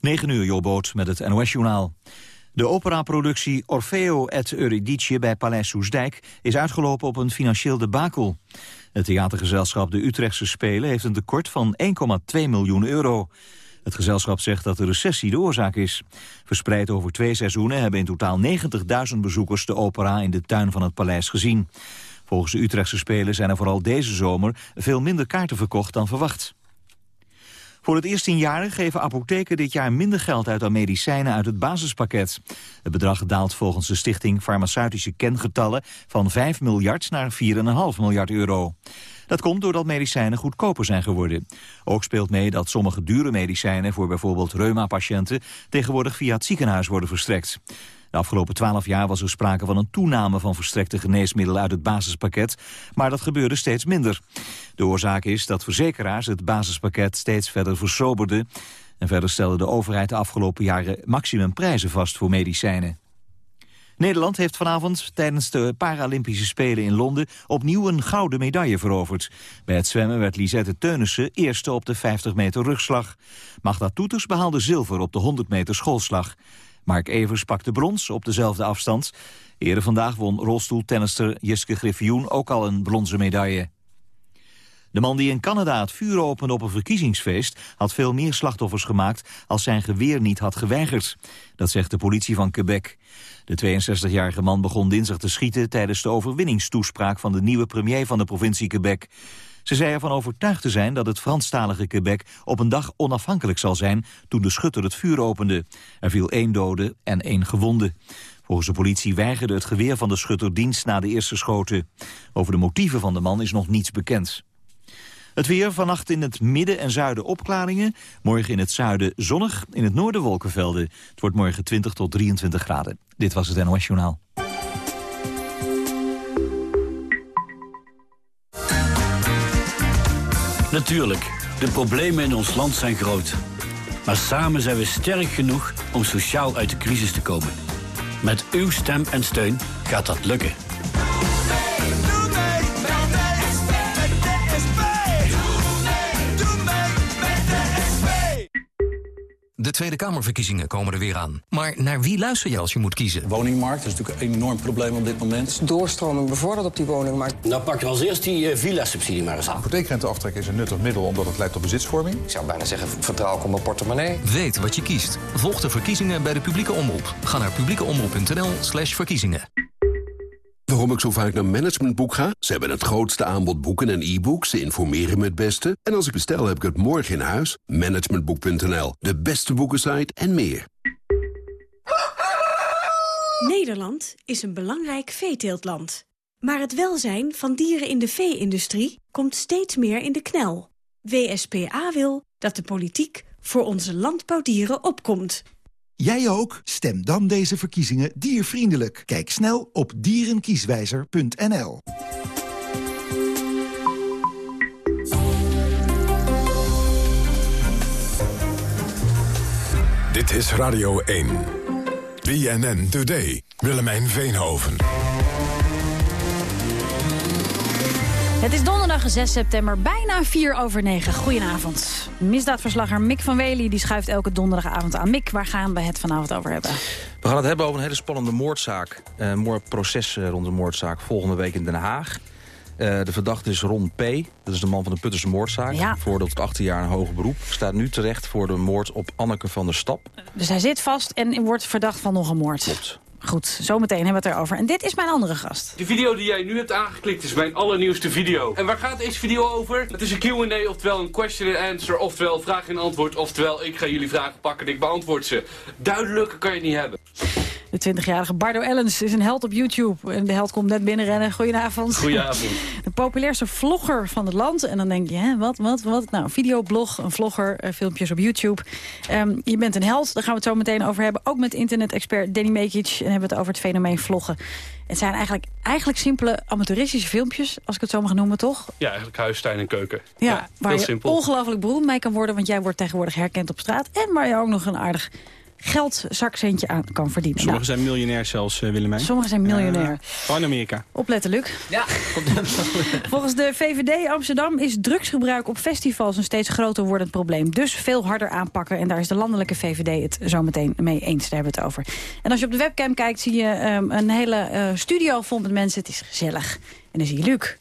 9 uur, Jobboot met het NOS-journaal. De operaproductie Orfeo et Eurydice bij Paleis Soesdijk... is uitgelopen op een financieel debakel. Het theatergezelschap De Utrechtse Spelen heeft een tekort van 1,2 miljoen euro. Het gezelschap zegt dat de recessie de oorzaak is. Verspreid over twee seizoenen hebben in totaal 90.000 bezoekers... de opera in de tuin van het paleis gezien. Volgens de Utrechtse Spelen zijn er vooral deze zomer... veel minder kaarten verkocht dan verwacht. Voor het eerst in jaren geven apotheken dit jaar minder geld uit aan medicijnen uit het basispakket. Het bedrag daalt volgens de stichting Farmaceutische Kengetallen van 5 miljard naar 4,5 miljard euro. Dat komt doordat medicijnen goedkoper zijn geworden. Ook speelt mee dat sommige dure medicijnen voor bijvoorbeeld reuma-patiënten tegenwoordig via het ziekenhuis worden verstrekt. De afgelopen twaalf jaar was er sprake van een toename van verstrekte geneesmiddelen uit het basispakket, maar dat gebeurde steeds minder. De oorzaak is dat verzekeraars het basispakket steeds verder versoberden. En verder stelde de overheid de afgelopen jaren maximumprijzen vast voor medicijnen. Nederland heeft vanavond tijdens de Paralympische Spelen in Londen opnieuw een gouden medaille veroverd. Bij het zwemmen werd Lisette Teunissen eerste op de 50 meter rugslag. Magda Toeters behaalde zilver op de 100 meter schoolslag. Mark Evers pakte brons op dezelfde afstand. Eerder vandaag won rolstoeltennister Jiske Griffioen ook al een bronzen medaille. De man die in Canada het vuur opende op een verkiezingsfeest... had veel meer slachtoffers gemaakt als zijn geweer niet had geweigerd. Dat zegt de politie van Quebec. De 62-jarige man begon dinsdag te schieten... tijdens de overwinningstoespraak van de nieuwe premier van de provincie Quebec. Ze zei ervan overtuigd te zijn dat het Franstalige Quebec op een dag onafhankelijk zal zijn toen de schutter het vuur opende. Er viel één dode en één gewonde. Volgens de politie weigerde het geweer van de schutter dienst na de eerste schoten. Over de motieven van de man is nog niets bekend. Het weer vannacht in het midden en zuiden opklaringen. Morgen in het zuiden zonnig, in het noorden wolkenvelden. Het wordt morgen 20 tot 23 graden. Dit was het NOS Journaal. Natuurlijk, de problemen in ons land zijn groot. Maar samen zijn we sterk genoeg om sociaal uit de crisis te komen. Met uw stem en steun gaat dat lukken. De Tweede Kamerverkiezingen komen er weer aan. Maar naar wie luister je als je moet kiezen? De woningmarkt is natuurlijk een enorm probleem op dit moment. Doorstroming bevorderd op die woningmarkt. Nou pak je als eerst die uh, villa-subsidie maar eens aan. Hypotheekrenteaftrek is een nuttig middel omdat het leidt tot bezitsvorming. Ik zou bijna zeggen, vertrouw ik op mijn portemonnee. Weet wat je kiest. Volg de verkiezingen bij de publieke omroep. Ga naar publiekeomroep.nl slash verkiezingen. Waarom ik zo vaak naar Managementboek ga? Ze hebben het grootste aanbod boeken en e-books. Ze informeren me het beste. En als ik bestel, heb ik het morgen in huis. Managementboek.nl, de beste boekensite en meer. Nederland is een belangrijk veeteeltland. Maar het welzijn van dieren in de vee-industrie komt steeds meer in de knel. WSPA wil dat de politiek voor onze landbouwdieren opkomt... Jij ook? Stem dan deze verkiezingen diervriendelijk. Kijk snel op dierenkieswijzer.nl. Dit is Radio 1. BNN Today. Willemijn Veenhoven. Het is donderdag 6 september, bijna 4 over 9. Goedenavond. Misdaadverslagger Mick van Wely die schuift elke donderdagavond aan. Mick, waar gaan we het vanavond over hebben? We gaan het hebben over een hele spannende moordzaak. Een uh, moord proces uh, rond de moordzaak volgende week in Den Haag. Uh, de verdachte is Ron P. Dat is de man van de Putterse moordzaak. Ja. Veroordeeld tot 18 jaar een hoger beroep. Staat nu terecht voor de moord op Anneke van der Stap. Dus hij zit vast en wordt verdacht van nog een moord. Klopt. Goed, zometeen hebben we het erover. En dit is mijn andere gast. De video die jij nu hebt aangeklikt is mijn allernieuwste video. En waar gaat deze video over? Het is een Q&A, oftewel een question and answer, oftewel vraag en antwoord, oftewel ik ga jullie vragen pakken en ik beantwoord ze. Duidelijker kan je niet hebben. De 20-jarige Bardo Ellens is een held op YouTube. En de held komt net binnenrennen. Goedenavond. Goedenavond. De populairste vlogger van het land. En dan denk je, hè, wat, wat, wat? Nou, een videoblog, een vlogger, uh, filmpjes op YouTube. Um, je bent een held, daar gaan we het zo meteen over hebben. Ook met internet-expert Danny Mekic. En hebben we het over het fenomeen vloggen. Het zijn eigenlijk, eigenlijk simpele amateuristische filmpjes, als ik het zo mag noemen, toch? Ja, eigenlijk huis, tuin en keuken. Ja, ja waar heel je simpel. ongelooflijk beroemd mee kan worden, want jij wordt tegenwoordig herkend op straat. En waar je ook nog een aardig geldzakcentje aan kan verdienen. Sommigen zijn miljonair zelfs, uh, Willemijn. Sommigen zijn miljonair. Uh, van Amerika. Opletten, Luc. Ja, Volgens de VVD Amsterdam is drugsgebruik op festivals een steeds groter wordend probleem. Dus veel harder aanpakken. En daar is de landelijke VVD het zo meteen mee eens. Daar hebben we het over. En als je op de webcam kijkt, zie je um, een hele uh, studio vol met mensen. Het is gezellig. En dan zie je Luc.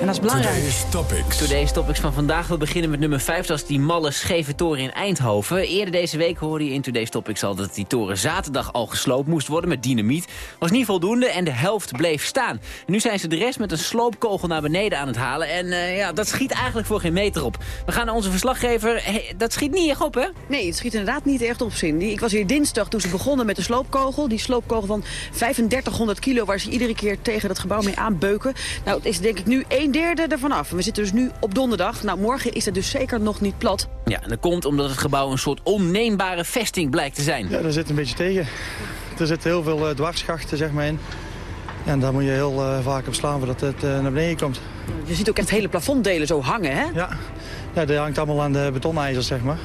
En dat is belangrijk. Today's Topics. Today's Topics van vandaag. We beginnen met nummer 5. Dat is die malle scheve toren in Eindhoven. Eerder deze week hoorde je in Today's Topics al... dat die toren zaterdag al gesloopt moest worden met dynamiet. Was niet voldoende en de helft bleef staan. En nu zijn ze de rest met een sloopkogel naar beneden aan het halen. En uh, ja, dat schiet eigenlijk voor geen meter op. We gaan naar onze verslaggever. Hey, dat schiet niet echt op, hè? Nee, het schiet inderdaad niet echt op zin. Ik was hier dinsdag toen ze begonnen met de sloopkogel. Die sloopkogel van 3500 kilo... waar ze iedere keer tegen het gebouw mee aanbeuken. Nou, het is denk ik nu een derde ervan af. We zitten dus nu op donderdag. Nou, morgen is het dus zeker nog niet plat. Ja, en dat komt omdat het gebouw een soort onneembare vesting blijkt te zijn. Ja, daar zit een beetje tegen. Er zitten heel veel uh, dwarsschachten zeg maar, in. En daar moet je heel uh, vaak op slaan voordat het uh, naar beneden komt. Je ziet ook echt hele plafonddelen zo hangen, hè? Ja, ja dat hangt allemaal aan de betonijzers, zeg maar.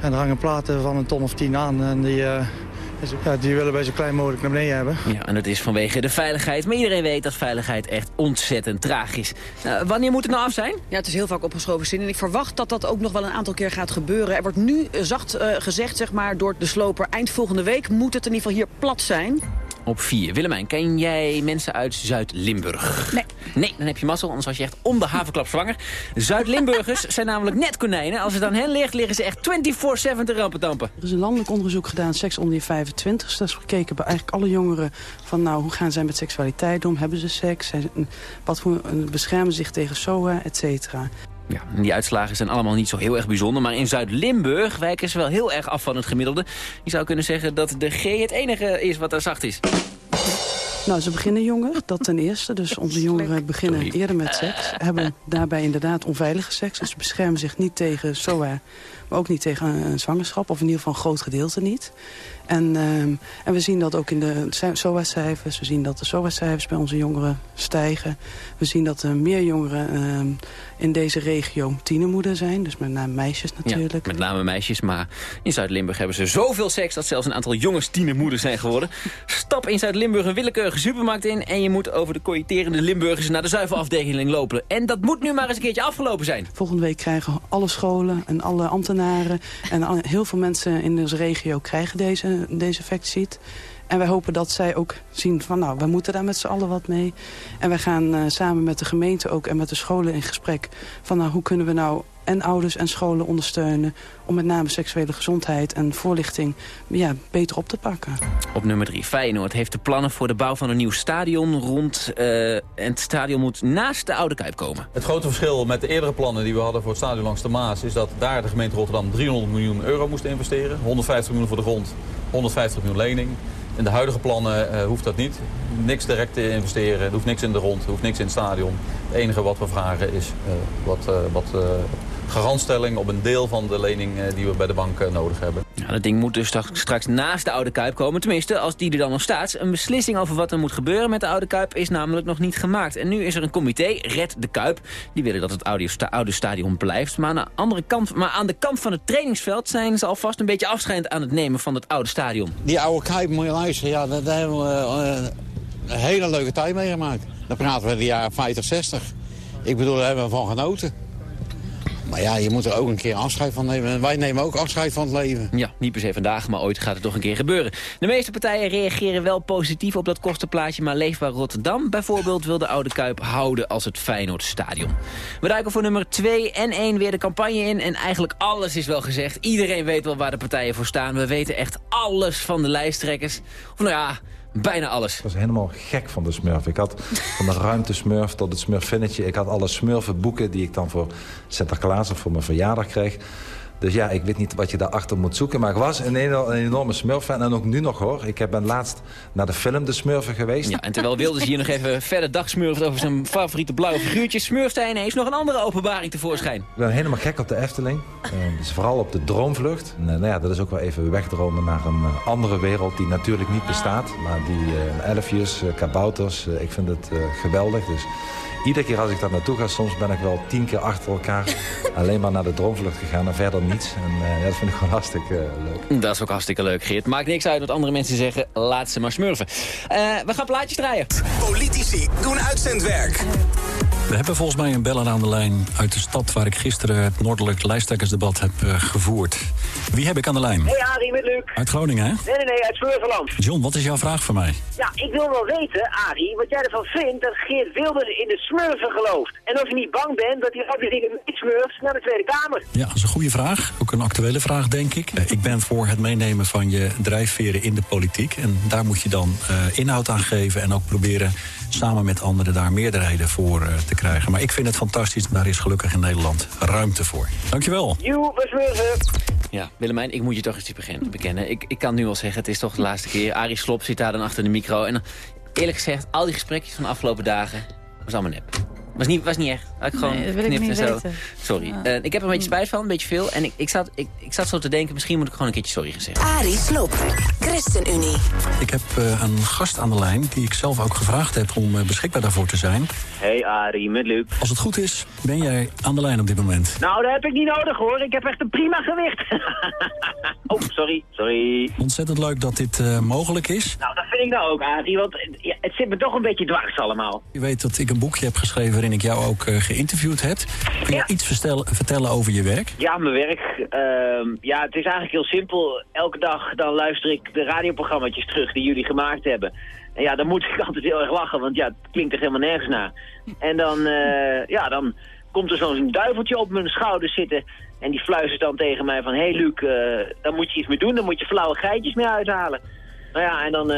En er hangen platen van een ton of tien aan. En die, ja, die willen wij zo klein mogelijk naar beneden hebben. Ja, en dat is vanwege de veiligheid. Maar iedereen weet dat veiligheid echt ontzettend traag is. Nou, wanneer moet het nou af zijn? Ja, het is heel vaak opgeschoven zin. En ik verwacht dat dat ook nog wel een aantal keer gaat gebeuren. Er wordt nu zacht uh, gezegd, zeg maar, door de sloper... eind volgende week moet het in ieder geval hier plat zijn op 4. Willemijn, ken jij mensen uit Zuid-Limburg? Nee. Nee, dan heb je mazzel, anders was je echt om de havenklap zwanger. Zuid-Limburgers zijn namelijk net konijnen. Als het aan hen ligt, liggen ze echt 24-7 te rampen tampen. Er is een landelijk onderzoek gedaan, seks onder je 25. Dus dat is gekeken bij eigenlijk alle jongeren van nou, hoe gaan zij met seksualiteit om? Hebben ze seks? Wat voor, beschermen zich tegen SOA, et cetera? Ja, die uitslagen zijn allemaal niet zo heel erg bijzonder. Maar in Zuid-Limburg wijken ze wel heel erg af van het gemiddelde. Je zou kunnen zeggen dat de G het enige is wat er zacht is. Nou, ze beginnen jonger, dat ten eerste. Dus onze jongeren beginnen eerder met seks. Hebben daarbij inderdaad onveilige seks. Dus ze beschermen zich niet tegen SOA, maar ook niet tegen een zwangerschap. Of in ieder geval een groot gedeelte niet. En, um, en we zien dat ook in de SOA-cijfers. We zien dat de SOA-cijfers bij onze jongeren stijgen. We zien dat er meer jongeren um, in deze regio tienermoeder zijn. Dus met name meisjes natuurlijk. Ja, met name meisjes, maar in Zuid-Limburg hebben ze zoveel seks... dat zelfs een aantal jongens tienermoeders zijn geworden. Stap in Zuid-Limburg een willekeurige supermarkt in... en je moet over de coïterende Limburgers naar de zuivelafdeling lopen. En dat moet nu maar eens een keertje afgelopen zijn. Volgende week krijgen alle scholen en alle ambtenaren... en heel veel mensen in deze regio krijgen deze deze effect ziet. En wij hopen dat zij ook zien van nou, we moeten daar met z'n allen wat mee. En wij gaan uh, samen met de gemeente ook en met de scholen in gesprek... van nou, hoe kunnen we nou en ouders en scholen ondersteunen... om met name seksuele gezondheid en voorlichting ja, beter op te pakken. Op nummer 3, Feyenoord heeft de plannen voor de bouw van een nieuw stadion rond... Uh, en het stadion moet naast de Oude Kuip komen. Het grote verschil met de eerdere plannen die we hadden voor het stadion langs de Maas... is dat daar de gemeente Rotterdam 300 miljoen euro moest investeren. 150 miljoen voor de grond, 150 miljoen lening. In de huidige plannen uh, hoeft dat niet. Niks direct te investeren, er hoeft niks in de grond, er hoeft niks in het stadion. Het enige wat we vragen is uh, wat, uh, wat garantstelling op een deel van de lening die we bij de bank nodig hebben. Ja, dat ding moet dus straks naast de Oude Kuip komen. Tenminste, als die er dan nog staat. Een beslissing over wat er moet gebeuren met de Oude Kuip is namelijk nog niet gemaakt. En nu is er een comité, Red de Kuip. Die willen dat het oude stadion blijft. Maar aan, de andere kant, maar aan de kant van het trainingsveld zijn ze alvast een beetje afscheid aan het nemen van het oude stadion. Die Oude Kuip, moet je luisteren, ja, daar, daar hebben we uh, een hele leuke tijd meegemaakt. Dan praten we de jaren 50, 60. Ik bedoel, daar hebben we van genoten. Maar ja, je moet er ook een keer afscheid van nemen. Wij nemen ook afscheid van het leven. Ja, niet per se vandaag, maar ooit gaat het toch een keer gebeuren. De meeste partijen reageren wel positief op dat kostenplaatje... maar Leefbaar Rotterdam bijvoorbeeld wil de Oude Kuip houden als het Feyenoordstadion. We duiken voor nummer 2 en 1 weer de campagne in. En eigenlijk alles is wel gezegd. Iedereen weet wel waar de partijen voor staan. We weten echt alles van de lijsttrekkers. Of nou ja... Bijna alles. Ik was helemaal gek van de Smurf. Ik had van de ruimtesmurf tot het smurfinnetje. Ik had alle smurfenboeken die ik dan voor Sinterklaas of voor mijn verjaardag kreeg. Dus ja, ik weet niet wat je daarachter moet zoeken. Maar ik was een, een enorme Smurf-fan. En ook nu nog hoor. Ik ben laatst naar de film De Smurfen geweest. Ja, en terwijl Wilders hier nog even verder dagsmurft over zijn favoriete blauwe figuurtje... smurft hij ineens nog een andere openbaring tevoorschijn. Ik ben helemaal gek op de Efteling. Uh, dus vooral op de droomvlucht. En, nou ja, dat is ook wel even wegdromen naar een uh, andere wereld die natuurlijk niet bestaat. Maar die uh, elfjes, kabouters, ik vind het geweldig. Dus iedere keer als ik daar naartoe ga, soms ben ik wel tien keer achter elkaar... alleen maar naar de droomvlucht gegaan en verder niets. En eh, ja, dat vind ik gewoon hartstikke eh, leuk. Dat is ook hartstikke leuk, Geert. Maakt niks uit wat andere mensen zeggen. Laat ze maar smurfen. Eh, we gaan plaatjes draaien. Politici doen uitzendwerk. We hebben volgens mij een beller aan de lijn uit de stad... waar ik gisteren het Noordelijk lijsttrekkersdebat heb eh, gevoerd. Wie heb ik aan de lijn? Hey Arie, met Luc. Uit Groningen, hè? Nee, nee, nee, uit Smurgenland. John, wat is jouw vraag voor mij? Ja, ik wil wel weten, Arie, wat jij ervan vindt dat Geert Wilders in de smurfen gelooft. En of je niet bang bent dat hij weer in de smurfs naar de Tweede Kamer. Ja, dat is een goede vraag. Ook een actuele vraag, denk ik. Eh, ik ben voor het meenemen van je drijfveren in de politiek. En daar moet je dan eh, inhoud aan geven en ook proberen samen met anderen daar meerderheden voor eh, te krijgen. Maar ik vind het fantastisch. Daar is gelukkig in Nederland ruimte voor. Dankjewel. Joe. Ja, Willemijn, ik moet je toch eens iets bekennen. Ik, ik kan nu al zeggen, het is toch de laatste keer. Arie Slop zit daar dan achter de micro. En eerlijk gezegd, al die gesprekjes van de afgelopen dagen... was allemaal nep. Was niet, was niet echt. Had ik gewoon Nee, dat wil ik geknipt niet en zo. weten. Sorry. Ja. Eh, ik heb er een beetje spijt van, een beetje veel. En ik, ik, zat, ik, ik zat zo te denken, misschien moet ik gewoon een keertje sorry gezegd. Arie Slob, ChristenUnie. Ik heb eh, een gast aan de lijn die ik zelf ook gevraagd heb om eh, beschikbaar daarvoor te zijn. Hey Arie, met Luc. Als het goed is, ben jij aan de lijn op dit moment. Nou, dat heb ik niet nodig hoor. Ik heb echt een prima gewicht. oh, sorry, sorry. Ontzettend leuk dat dit eh, mogelijk is. Nou, dat vind ik nou ook, Arie, want ja, het zit me toch een beetje dwars allemaal. Je weet dat ik een boekje heb geschreven waarin ik jou ook eh, geïnterviewd heb. Kun je iets vertellen over je werk? Ja, mijn werk. ehm, ja, het is eigenlijk heel simpel. Elke dag dan luister ik de radioprogramma's terug die jullie gemaakt hebben. En ja, dan moet ik altijd heel erg lachen, want ja, het klinkt er helemaal nergens naar. En dan, eh, ja, dan komt er zo'n duiveltje op mijn schouder zitten. En die fluistert dan tegen mij van... Hé hey Luc, eh, dan moet je iets mee doen, dan moet je flauwe geitjes mee uithalen. Nou ja, en dan,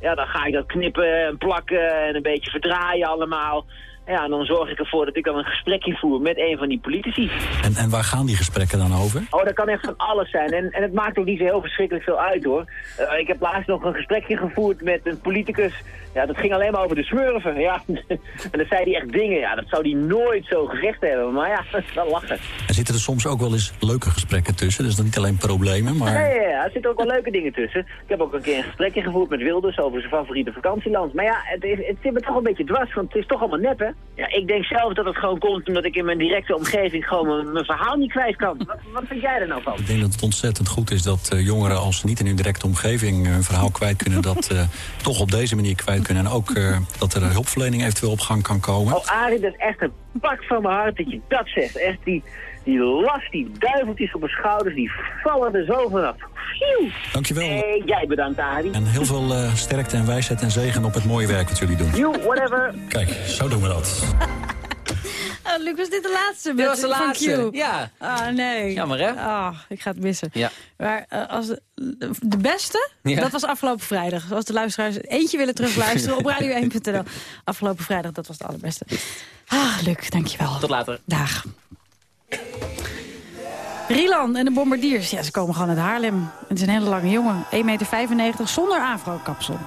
ja, dan ga ik dat knippen en plakken en een beetje verdraaien allemaal. Ja, en dan zorg ik ervoor dat ik dan een gesprekje voer met een van die politici. En, en waar gaan die gesprekken dan over? Oh, dat kan echt van alles zijn. En, en het maakt ook niet zo heel verschrikkelijk veel uit, hoor. Eh, ik heb laatst nog een gesprekje gevoerd met een politicus. Ja, dat ging alleen maar over de smurfen. Ja. en dan zei hij echt dingen. Ja, dat zou hij nooit zo gezegd hebben. Maar ja, wel lachen. Er zitten er soms ook wel eens leuke gesprekken tussen. Dus dan niet alleen problemen, maar... Ja, ja, ja, er zitten ook wel leuke dingen tussen. Ik heb ook een keer een gesprekje gevoerd met Wilders over zijn favoriete vakantieland. Maar ja, het, is, het zit me toch een beetje dwars, want het is toch allemaal nep, hè? Ja, ik denk zelf dat het gewoon komt omdat ik in mijn directe omgeving gewoon mijn, mijn verhaal niet kwijt kan. Wat, wat vind jij er nou van? Ik denk dat het ontzettend goed is dat eh, jongeren als ze niet in hun directe omgeving eh, hun verhaal kwijt kunnen, dat eh, toch op deze manier kwijt kunnen. En ook dat er hulpverlening eventueel op gang kan komen. Oh, Arie, dat is echt een pak van mijn hart dat je dat zegt. Echt die, die last, die duiveltjes op mijn schouders, die vallen er zo vanaf. Phew. Dankjewel. Hey, jij bedankt, Arie. En heel veel eh, sterkte en wijsheid en zegen op het mooie werk wat jullie doen. You, whatever. Kijk, zo doen we dat. Oh, Luc, was dit de laatste? Dit was de van laatste, Q? ja. Ah, nee. Jammer, hè? Ah, ik ga het missen. Ja. Maar eh, als de, de beste, Ja. dat was afgelopen vrijdag. Als de luisteraars eentje willen terugluisteren op radio1.nl. Afgelopen vrijdag, dat was de allerbeste. Ah, Luc, dankjewel. Tot later. Dag. Rielan en de Bombardiers, ja, ze komen gewoon uit Haarlem. Het is een hele lange jongen, 1,95 meter zonder afro-kapsel.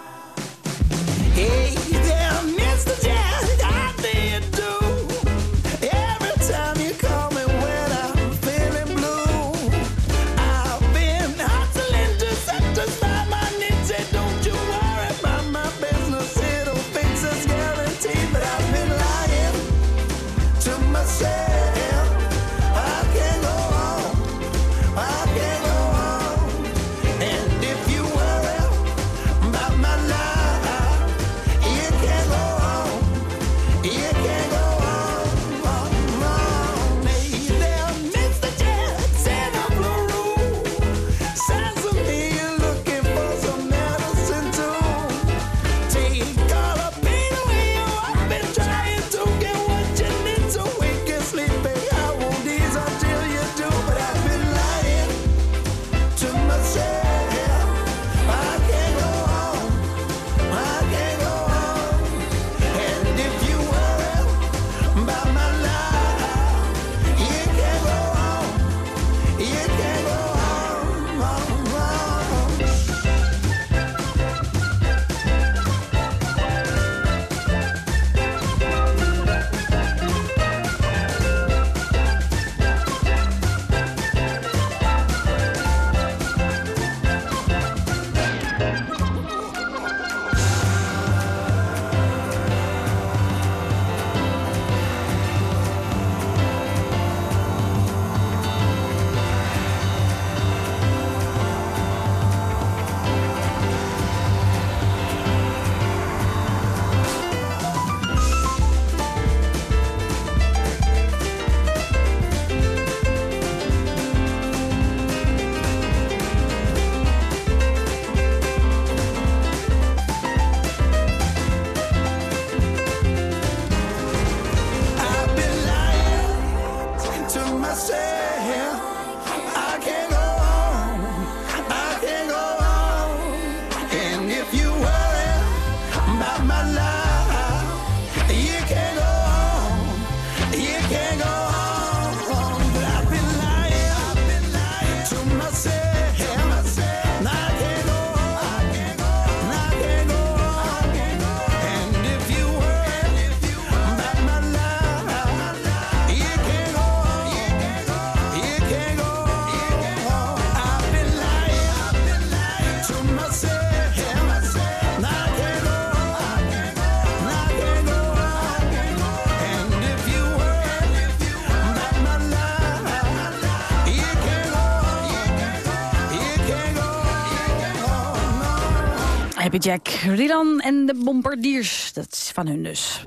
Jack, Rilan en de Bombardiers. Dat is van hun dus.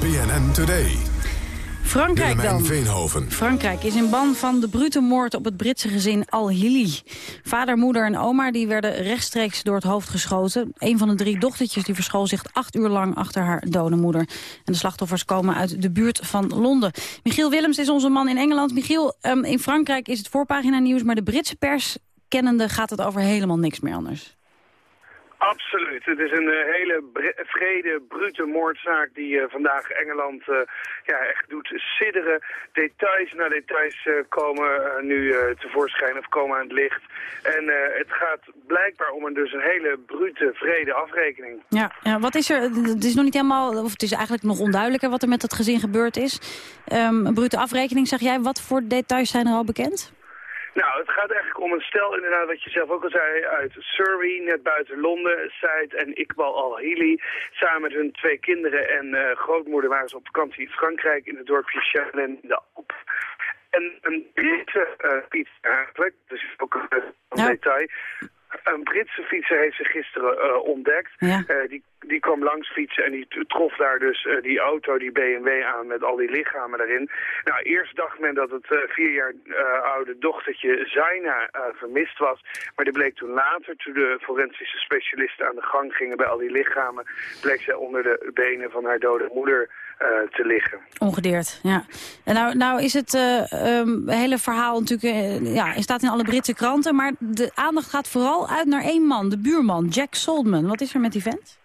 BNN Today. Frankrijk dan. Veenhoven. Frankrijk is in ban van de brute moord op het Britse gezin Al-Hili. Vader, moeder en oma die werden rechtstreeks door het hoofd geschoten. Een van de drie dochtertjes die verschool zich acht uur lang achter haar dode moeder. En de slachtoffers komen uit de buurt van Londen. Michiel Willems is onze man in Engeland. Michiel, ehm, in Frankrijk is het voorpagina nieuws, maar de Britse pers kennende gaat het over helemaal niks meer anders. Absoluut. Het is een eh, hele vrede, brute moordzaak die eh, vandaag Engeland eh, ja, echt doet sidderen. Details na details komen nu tevoorschijn of komen aan het licht. En het gaat blijkbaar om een, dus een hele brute, vrede afrekening. Ja, ja, wat is er? Het is nog niet helemaal, of het is eigenlijk nog onduidelijker wat er met dat gezin gebeurd is. Ehm, een brute afrekening, zeg jij. Wat voor details zijn er al bekend? Nou, het gaat eigenlijk om een stel, inderdaad, wat je zelf ook al zei, uit Surrey, net buiten Londen. Said en Iqbal Al-Hili, samen met hun twee kinderen en eh, grootmoeder waren ze op vakantie in Frankrijk in het dorpje Chalin de Alp. En een Britse uh, fiets eigenlijk, dus ook een uh, detail. Een Britse fietser heeft ze gisteren uh, ontdekt. Ja. Uh, die, die kwam langs fietsen en die trof daar dus uh, die auto, die BMW aan met al die lichamen daarin. Nou, eerst dacht men dat het vier jaar oude dochtertje Zaina vermist was. Maar die bleek toen later, toen de forensische specialisten aan de gang gingen bij al die lichamen, bleek zij onder de benen van haar dode moeder te liggen. Ongedeerd, ja. En nou, nou is het uh, um, hele verhaal natuurlijk, uh, ja, staat in alle Britse kranten, maar de aandacht gaat vooral uit naar één man, de buurman, Jack Saltman. Wat is er met die vent?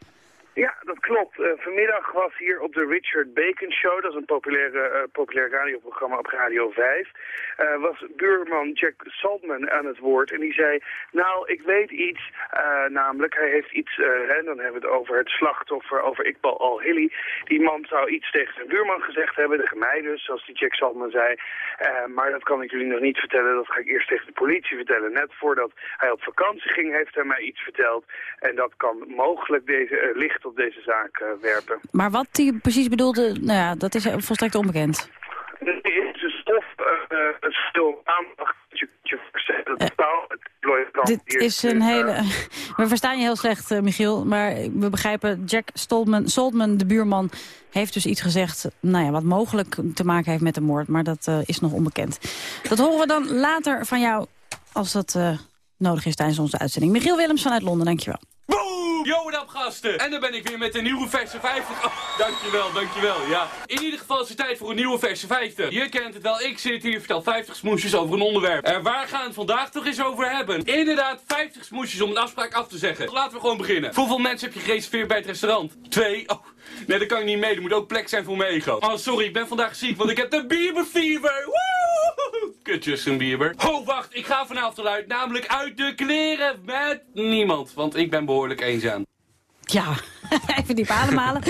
Ja, dat klopt. Uh, vanmiddag was hier op de Richard Bacon Show, dat is een populaire, uh, populair radioprogramma op Radio 5, uh, was buurman Jack Saltman aan het woord. En die zei, nou, ik weet iets, namelijk, hij heeft iets, en dan hebben we het over het slachtoffer, over Iqbal Al-Hili. Die man zou iets tegen zijn buurman gezegd hebben, tegen mij dus, zoals die Jack Saltman zei. maar dat kan ik jullie nog niet vertellen, dat ga ik eerst tegen de politie vertellen. Net voordat hij op vakantie ging, heeft hij mij iets verteld. En dat kan mogelijk deze licht op deze zaak uh, werpen. Maar wat hij precies bedoelde, nou ja, dat is volstrekt onbekend. Het is een stof, uh, een stil aandacht. Dit is een hele... We verstaan je heel slecht, Michiel. Maar we begrijpen, Jack Stoltman, Saltman, de buurman... heeft dus iets gezegd nou ja, wat mogelijk te maken heeft met de moord. Maar dat uh, is nog onbekend. Dat horen we dan later van jou, als dat uh, nodig is tijdens onze uitzending. Michiel Willems vanuit Londen, dankjewel. Yo, what up, gasten! En dan ben ik weer met een nieuwe verse 50. Oh, dankjewel, dankjewel, ja. In ieder geval is het tijd voor een nieuwe verse 50. Je kent het wel, ik zit hier, vertel 50 smoesjes over een onderwerp. En waar gaan we het vandaag toch eens over hebben? Inderdaad, 50 smoesjes om een afspraak af te zeggen. Laten we gewoon beginnen. Hoeveel mensen heb je gereserveerd bij het restaurant? Twee? Oh, nee, dat kan ik niet mee. Er moet ook plek zijn voor mijn ego. Oh, sorry, ik ben vandaag ziek, want ik heb de Bieberfever. Woe! Kut Justin Bieber. Oh, wacht, ik ga vanavond eruit, namelijk uit de kleren met niemand. Want ik ben behoorlijk eenzaam. Ja, even diep ademhalen.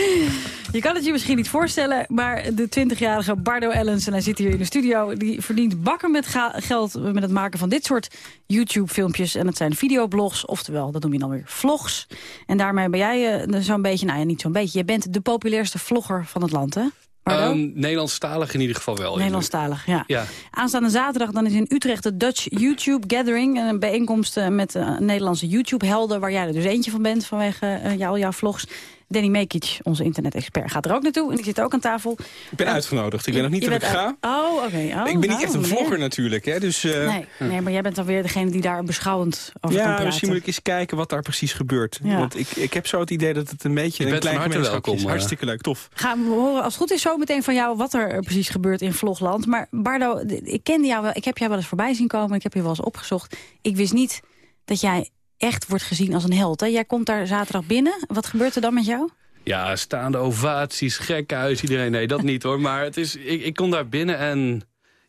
Je kan het je misschien niet voorstellen, maar de 20-jarige Bardo Ellens... en hij zit hier in de studio, die verdient bakken met geld... met het maken van dit soort YouTube-filmpjes. En het zijn videoblogs, oftewel, dat noem je dan weer vlogs. En daarmee ben jij uh, zo'n beetje, nou ja, niet zo'n beetje... je bent de populairste vlogger van het land, hè? Um, Nederlandstalig in ieder geval wel. Nederlandstalig, ja. ja. Aanstaande zaterdag dan is in Utrecht de Dutch YouTube Gathering. Een bijeenkomst uh, met uh, Nederlandse YouTube-helden... waar jij er dus eentje van bent vanwege uh, jou, jouw vlogs. Danny Mekic, onze internet-expert, gaat er ook naartoe. En die zit ook aan tafel. Ik ben uitgenodigd. Ik weet nog niet dat ik ga. Oh, oké. Okay. Oh, ik ben nou, niet echt een vlogger natuurlijk. Hè, dus, uh... nee, nee, maar jij bent dan weer degene die daar beschouwend over ja, kan praten. misschien moet ik eens kijken wat daar precies gebeurt. Ja. Want ik, ik heb zo het idee dat het een beetje je een klein gemeenschap welkom, is. Hartstikke leuk, tof. Gaan we horen als het goed is zo meteen van jou wat er precies gebeurt in Vlogland. Maar Bardo, ik kende jou wel. Ik heb jou wel eens voorbij zien komen. Ik heb je wel eens opgezocht. Ik wist niet dat jij echt wordt gezien als een held. Hè? Jij komt daar zaterdag binnen. Wat gebeurt er dan met jou? Ja, staande ovaties, gekhuis, iedereen. Nee, dat niet hoor. Maar het is, ik, ik kom daar binnen en...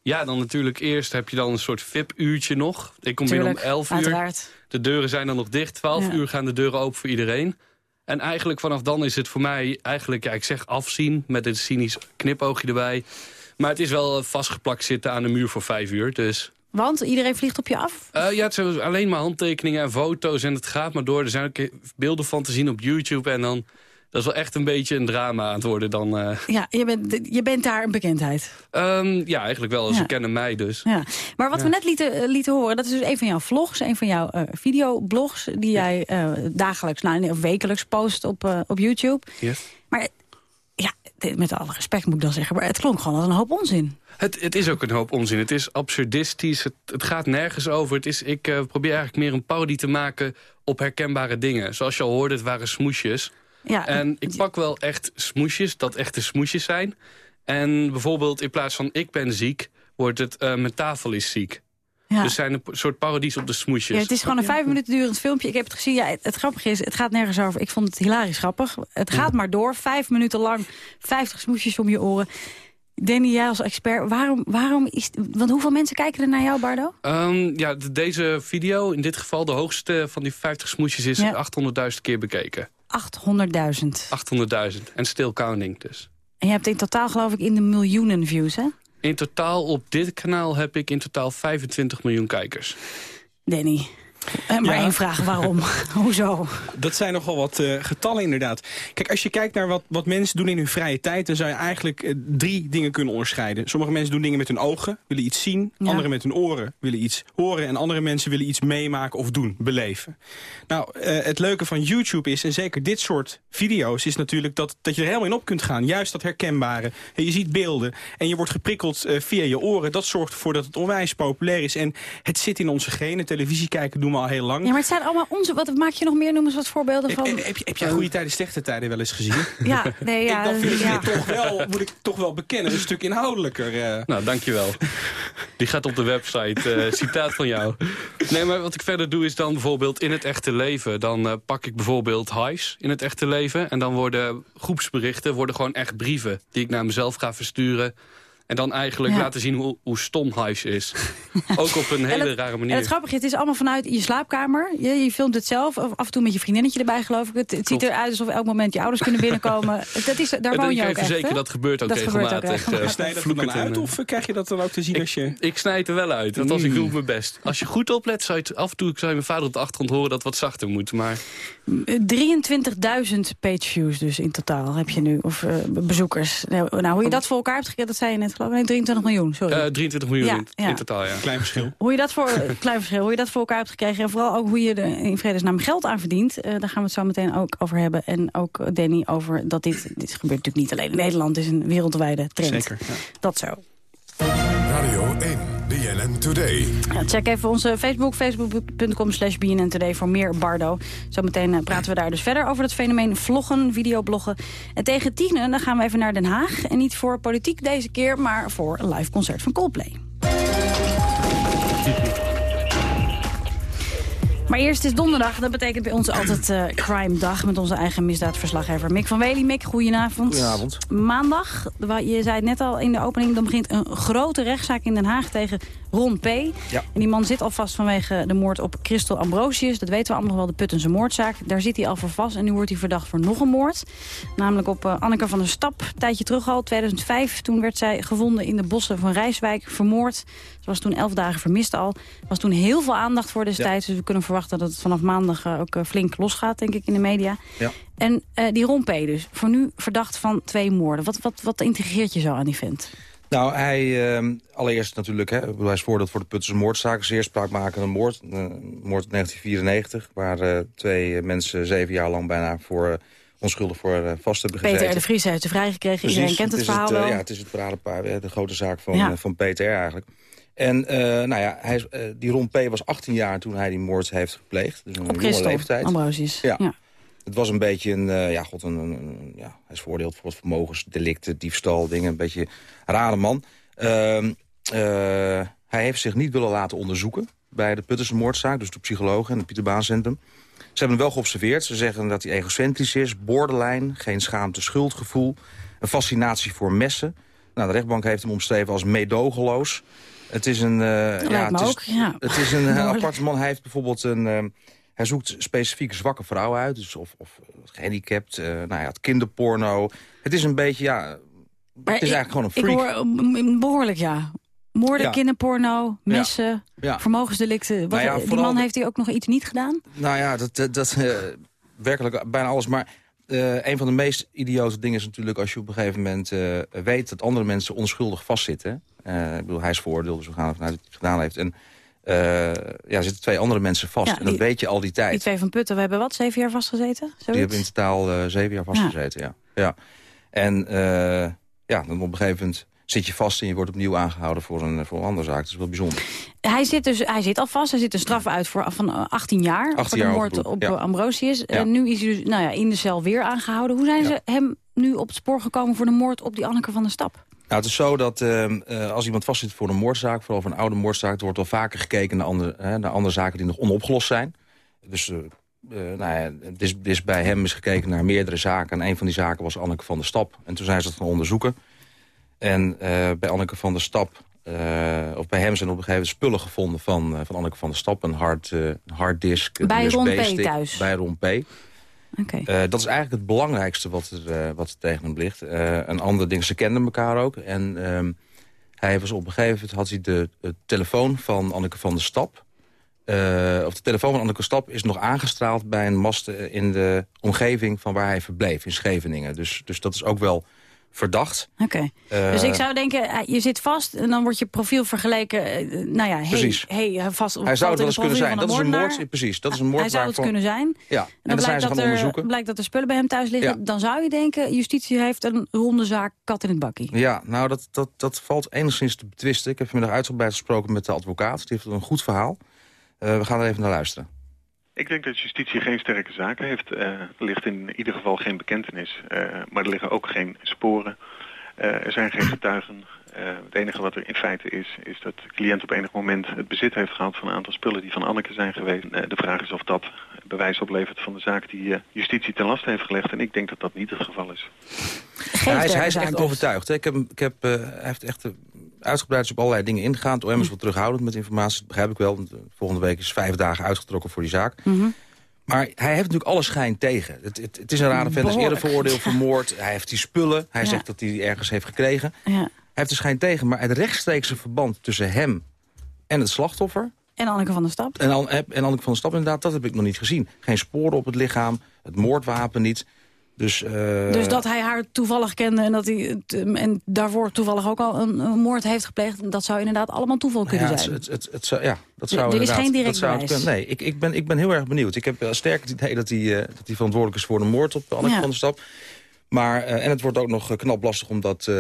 Ja, dan natuurlijk eerst heb je dan een soort VIP-uurtje nog. Ik kom Tuurlijk, binnen om 11 uur. Uiteraard. De deuren zijn dan nog dicht. 12 Ja. uur gaan de deuren open voor iedereen. En eigenlijk vanaf dan is het voor mij eigenlijk, ja, ik zeg afzien... met een cynisch knipoogje erbij. Maar het is wel vastgeplakt zitten aan de muur voor 5 uur. Dus Want iedereen vliegt op je af? uh, ja, het zijn alleen maar handtekeningen en foto's en het gaat maar door. Er zijn ook beelden van te zien op YouTube en dan Dat is wel echt een beetje een drama aan het worden dan. eh. Ja, je bent, je bent daar een bekendheid. Ehm, ja, eigenlijk wel. Ze Ja. kennen mij dus. Ja. Maar wat Ja. we net lieten, eh, lieten horen, dat is dus een van jouw vlogs, een van jouw eh, videoblogs, die jij eh, dagelijks, nou, of wekelijks post op, eh, op YouTube. Yes. Maar met alle respect moet ik dan zeggen, maar het klonk gewoon als een hoop onzin. Het, het is ook een hoop onzin. Het is absurdistisch. Het, het gaat nergens over. Het is, ik eh, probeer eigenlijk meer een parodie te maken op herkenbare dingen. Zoals je al hoorde, het waren smoesjes. Ja, En ik pak wel echt smoesjes, dat echte smoesjes zijn. En bijvoorbeeld in plaats van ik ben ziek, wordt het eh, mijn tafel is ziek. Ja. Dus zijn een soort parodies op de smoesjes. Ja, het is gewoon een vijf minuten durend filmpje. Ik heb het gezien. Ja, het, het grappige is, het gaat nergens over. Ik vond het hilarisch grappig. Het gaat maar door. Vijf minuten lang, vijftig smoesjes om je oren. Danny, jij als expert, waarom, waarom is... Want hoeveel mensen kijken er naar jou, Bardo? Ehm, ja, de- deze video, in dit geval de hoogste van die 50 smoesjes, is Ja. 800.000 keer bekeken. 800.000. 800.000. En still counting dus. En je hebt in totaal geloof ik in de miljoenen views, hè? In totaal op dit kanaal heb ik in totaal 25 miljoen kijkers. Danny. Eh, maar Ja. één vraag, waarom? Hoezo? Dat zijn nogal wat eh, getallen inderdaad. Kijk, als je kijkt naar wat, wat mensen doen in hun vrije tijd... dan zou je eigenlijk eh, drie dingen kunnen onderscheiden. Sommige mensen doen dingen met hun ogen, willen iets zien. Ja. Anderen met hun oren willen iets horen. En andere mensen willen iets meemaken of doen, beleven. Nou, eh, het leuke van YouTube is, en zeker dit soort video's... is natuurlijk dat, dat je er helemaal in op kunt gaan. Juist dat herkenbare. En je ziet beelden en je wordt geprikkeld via je oren. Dat zorgt ervoor dat het onwijs populair is. En het zit in onze genen. Televisie kijken doen we heel lang. Ja, maar het zijn allemaal onze... Wat maak je nog meer? Noem eens wat voorbeelden Heb, van... heb, heb, je- heb jij goede tijden, slechte tijden wel eens gezien? Ja, nee, ja. ik, dan vind ik ja. toch wel, moet ik toch wel bekennen, een stuk inhoudelijker. eh. Nou, dankjewel. Die gaat op de website. eh, citaat van jou. Nee, maar wat ik verder doe is dan bijvoorbeeld in het echte leven. Dan eh, pak ik bijvoorbeeld highs in het echte leven. En dan worden groepsberichten worden gewoon echt brieven... die ik naar mezelf ga versturen. En dan eigenlijk Ja. laten zien hoe, hoe stom highs is. Ook op een En hele het- rare En manier. het grappige is, het is allemaal vanuit je slaapkamer. Je, je filmt het zelf, af en toe met je vriendinnetje erbij geloof ik. Het, het ziet eruit alsof elk moment je ouders kunnen binnenkomen. dat is, daar En woon ik je kan ook je echt, verzekeren, hè? dat gebeurt ook Dat gebeurt ook regelmatig. eh, Snij je dat er dan en, uit eh, of krijg je dat dan ook te zien als je... Ik snij het er wel uit, althans ik doe het mijn best. Als je goed oplet, zou je het, af en toe zou je mijn vader op de achtergrond horen dat het wat zachter moet. Maar 23.000 pageviews dus in totaal heb je nu, of eh, bezoekers. Nou, nou, hoe je dat voor elkaar hebt gekregen, dat zei je net geloof ik. Nee, 23 miljoen, sorry. eh 23 miljoen Ja, in, ja. in totaal, ja. Klein verschil. Hoe je dat voor, klein verschil, hoe je dat voor elkaar hebt gekregen. En vooral ook hoe je er in vredesnaam geld aan verdient. Eh, daar gaan we het zo meteen ook over hebben. En ook eh, Danny over dat dit, dit gebeurt natuurlijk niet alleen in Nederland. Het is een wereldwijde trend. Zeker, ja. Dat zo. Radio 1, BNN Today. Ja, check even onze Facebook, facebook.com slash BNN Today voor meer Bardo. Zometeen eh, praten we daar dus verder over het fenomeen vloggen, videobloggen. En tegen tienen dan gaan we even naar Den Haag. En niet voor politiek deze keer, maar voor een live concert van Coldplay. Maar eerst is donderdag, dat betekent bij ons altijd eh, crime dag... met onze eigen misdaadverslaggever Mick van Wely. Mick, goedenavond. Goedenavond. Maandag, je zei het net al in de opening... dan begint een grote rechtszaak in Den Haag tegen Ron P. Ja. En die man zit al vast vanwege de moord op Christel Ambrosius. Dat weten we allemaal nog wel, de Puttense moordzaak. Daar zit hij al voor vast en nu wordt hij verdacht voor nog een moord. Namelijk op eh, Anneke van der Stap, een tijdje terug al, 2005. Toen werd zij gevonden in de bossen van Rijswijk, vermoord. Ze was toen elf dagen vermist al. Er was toen heel veel aandacht voor destijds. Dus we kunnen verwachten dat het vanaf maandag eh, ook eh, flink losgaat, denk ik, in de media. Ja. En die Ron P. dus, voor nu verdacht van twee moorden. Wat, wat, wat intrigeert je zo aan die vent? Nou, hij, eh, allereerst natuurlijk, hè, hij is voorbeeld voor de Puttense moordzaak. Zeer spraakmakende moord. eh, moord in 1994, waar eh, twee mensen zeven jaar lang bijna voor, eh, onschuldig voor vast hebben gezeten. Peter R. de Vries heeft de vrijgekregen. Precies, Iedereen kent het, verhaal wel. ja, het is het paradepaar, eh, de grote zaak van, Ja. van Peter R. eigenlijk. En nou ja, hij, die Ron P. was 18 jaar toen hij die moord heeft gepleegd. Dus een Op jonge leeftijd. Ambrosius. Ja. ja. Het was een beetje een, eh, ja, god, een, een- ja, hij is veroordeeld voor wat vermogensdelicten, diefstal, dingen. Een beetje een rare man. Ehm, eh, hij heeft zich niet willen laten onderzoeken bij de Puttense moordzaak, dus de psychologen en het Pieter Baan Centrum. Ze hebben hem wel geobserveerd. Ze zeggen dat hij egocentrisch is, borderline, geen schaamte, schuldgevoel, een fascinatie voor messen. Nou, de rechtbank heeft hem omschreven als meedogenloos. Het is een, lijkt ja, het is, ook, ja. het is een aparte man. Hij heeft bijvoorbeeld een, eh, hij zoekt specifiek zwakke vrouwen uit, dus of, of gehandicapt, eh nou ja, het kinderporno. Het is een beetje, ja, Maar het is ik- eigenlijk gewoon een freak. Ik hoor mm, behoorlijk, ja. Moorden, Ja. kinderporno, messen, Ja. vermogensdelicten. Wat, Nou ja, die man heeft hij ook nog iets niet gedaan? Nou ja, dat, dat, dat eh, werkelijk bijna alles. Maar eh, een van de meest idiote dingen is natuurlijk... als je op een gegeven moment weet dat andere mensen onschuldig vastzitten. Ik bedoel, hij is veroordeeld, dus we gaan ervan uit dat hij het gedaan heeft. En eh, ja, er zitten twee andere mensen vast. Ja, en dat die- weet je al die tijd. Die twee van Putten, we hebben wat, zeven jaar vastgezeten? Die Zoiets? hebben in totaal eh, zeven jaar vastgezeten, ja. ja. En eh, ja, dan op een gegeven moment zit je vast... en je wordt opnieuw aangehouden voor een, voor een andere zaak. Dat is wel bijzonder. Hij zit, dus, hij zit al vast, hij zit een straf uit voor, van eh, 18 jaar. 18 voor de jaar moord op ja. Ambrosius. Ja. En nu is hij dus nou ja, in de cel weer aangehouden. Hoe zijn ze hem nu op het spoor gekomen voor de moord op die Anneke van der Stap? Nou, het is zo dat ehm, eh, als iemand vastzit voor een moordzaak... vooral voor een oude moordzaak... er wordt wel vaker gekeken naar andere, hè, naar andere zaken die nog onopgelost zijn. Dus eh, nou ja, het is, het is bij hem is gekeken naar meerdere zaken. En een van die zaken was Anneke van der Stap. En toen zijn ze dat gaan onderzoeken. En bij Anneke van der Stap... of bij hem zijn op een gegeven moment spullen gevonden van, van Anneke van der Stap. Een hard, harddisk, een Bij Ron P. USB-stick, thuis? Bij Ron P. Eh, dat is eigenlijk het belangrijkste wat er, eh, wat tegen hem ligt. Eh, een ander ding, ze kenden elkaar ook. En ehm, hij was op een gegeven moment had hij de, telefoon van Anneke van der Stap. of de telefoon van Anneke Stap is nog aangestraald bij een mast in de omgeving van waar hij verbleef, in Scheveningen. Dus, dus dat is ook wel verdacht. Oké. Eh, dus ik zou denken, eh, je zit vast en dan wordt je profiel vergeleken. eh, nou ja, Precies. hey, vast, Hij zou het wel eens kunnen zijn. Dat is een moord. Precies, dat is een moord Hij zou het waarvan- kunnen zijn. Ja, En en, dan dat zijn blijkt ze dat, gaan er, onderzoeken. blijkt dat er spullen bij hem thuis liggen. Ja. Dan zou je denken, justitie heeft een ronde zaak kat in het bakkie. Ja, nou, dat, dat, dat valt enigszins te betwisten. Ik heb vanmiddag uitgebreid gesproken met de advocaat. Die heeft een goed verhaal. We gaan er even naar luisteren. Ik denk dat justitie geen sterke zaken heeft. Eh, er ligt in ieder geval geen bekentenis. Eh, maar er liggen ook geen sporen. Eh, er zijn geen getuigen. Eh, het enige wat er in feite is, is dat de cliënt op enig moment het bezit heeft gehad van een aantal spullen die van Anneke zijn geweest. Eh, de vraag is of dat bewijs oplevert van de zaak die eh, justitie ten laste heeft gelegd. En ik denk dat dat niet het geval is. Ja, hij is, hij is echt overtuigd. Hè. Ik heb, ik heb, eh, hij heeft echt uitgebreid is op allerlei dingen ingegaan. Het OM is wel terughoudend met informatie. Dat begrijp ik wel. Want, eh, volgende week is vijf dagen uitgetrokken voor die zaak. Mhm. Maar hij heeft natuurlijk alle schijn tegen. Het, het, het is een rare vent. Hij is eerder veroordeeld voor moord. Hij heeft die spullen. Hij Ja. zegt dat hij die ergens heeft gekregen. Ja. Hij heeft de schijn tegen. Maar het rechtstreekse verband tussen hem en het slachtoffer... En Anneke van der Stap. En, An- en Anneke van der Stap inderdaad, dat heb ik nog niet gezien. Geen sporen op het lichaam, het moordwapen niet. Dus, eh, Dus dat hij haar toevallig kende en dat hij um, en daarvoor toevallig ook al een, een moord heeft gepleegd, dat zou inderdaad allemaal toeval kunnen ja, zijn. Het, het, het, zou- ja, dat Er- zou er is geen direct dat bewijs. Nee, ik, ik, ben, ik ben heel erg benieuwd. Ik heb uh, sterk het idee dat hij, uh, dat hij verantwoordelijk is voor de moord op Anneke Ja. van der Stap. Maar, uh, en het wordt ook nog knap lastig om dat uh,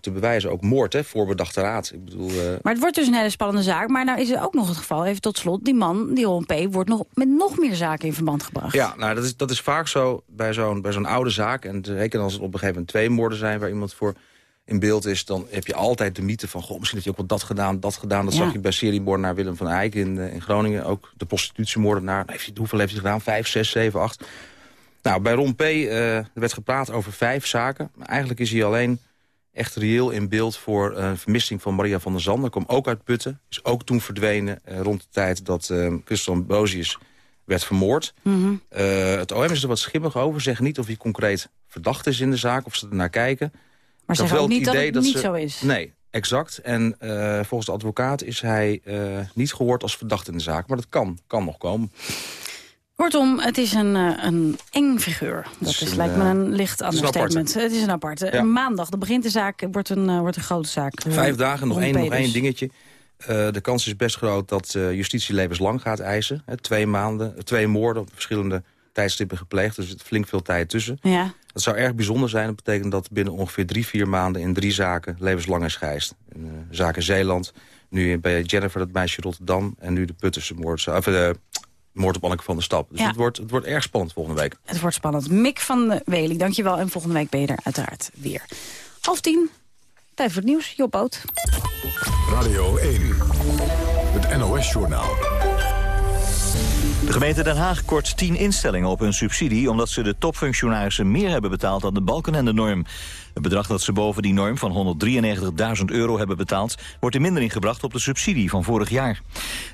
te bewijzen. Ook moord, hè, voorbedachte raad. Ik bedoel, Maar het wordt dus een hele spannende zaak. Maar nou is er ook nog het geval, even tot slot... die man, die Ron P., wordt nog met nog meer zaken in verband gebracht. Ja, nou, dat, is, dat is vaak zo bij zo'n bij zo'n oude zaak. En zeker als het op een gegeven moment twee moorden zijn... waar iemand voor in beeld is, dan heb je altijd de mythe van... goh, misschien heeft hij ook wat dat gedaan, dat gedaan. Dat Ja. zag je bij seriemoordenaar Willem van Eyck in, in Groningen. Ook de prostitutiemoordenaar. Heeft hij, hoeveel heeft hij gedaan? Vijf, zes, zeven, acht? Nou, bij Ron P. Uh, er werd gepraat over vijf zaken. Maar eigenlijk is hij alleen echt reëel in beeld voor een vermissing van Maria van der Zanden. Kwam ook uit Putten. Is ook toen verdwenen uh, rond de tijd dat uh, Christian Bozius werd vermoord. Mhm. Mm -hmm. het OM is er wat schimmig over. Zeg niet of hij concreet verdacht is in de zaak. Of ze er naar kijken. Maar zeg ook niet dat het niet zo is. Nee, exact. En uh, volgens de advocaat is hij niet gehoord als verdachte in de zaak. Maar dat kan, kan nog komen. Kortom, het is een, uh, een eng figuur. Dat is, lijkt me een licht understatement. Het is een aparte. Ja. Maandag, dan begint de zaak, wordt een, uh, wordt een grote zaak. Vijf dagen, nog één, nog één dingetje. Uh, de kans is best groot dat justitie levenslang gaat eisen. Hè, twee maanden, twee moorden op verschillende tijdstippen gepleegd. Dus er zit flink veel tijd tussen. Ja. Dat zou erg bijzonder zijn. Dat betekent dat binnen ongeveer drie, vier maanden... in drie zaken levenslang is geëist. In, uh, zaken Zeeland, nu bij Jennifer, dat meisje Rotterdam... en nu de Puttense moord, of, moord op Anneke van der Stap. Dus ja. het, wordt, het wordt erg spannend volgende week. Het wordt spannend. Mick van Wely, dankjewel. En volgende week ben je er uiteraard weer. Half tien, tijd voor het nieuws. Job Boot. Radio 1, het NOS-journaal. De gemeente Den Haag kort 10 instellingen op hun subsidie... omdat ze de topfunctionarissen meer hebben betaald dan de balken en de norm. Het bedrag dat ze boven die norm van 193.000 euro hebben betaald... wordt in mindering gebracht op de subsidie van vorig jaar.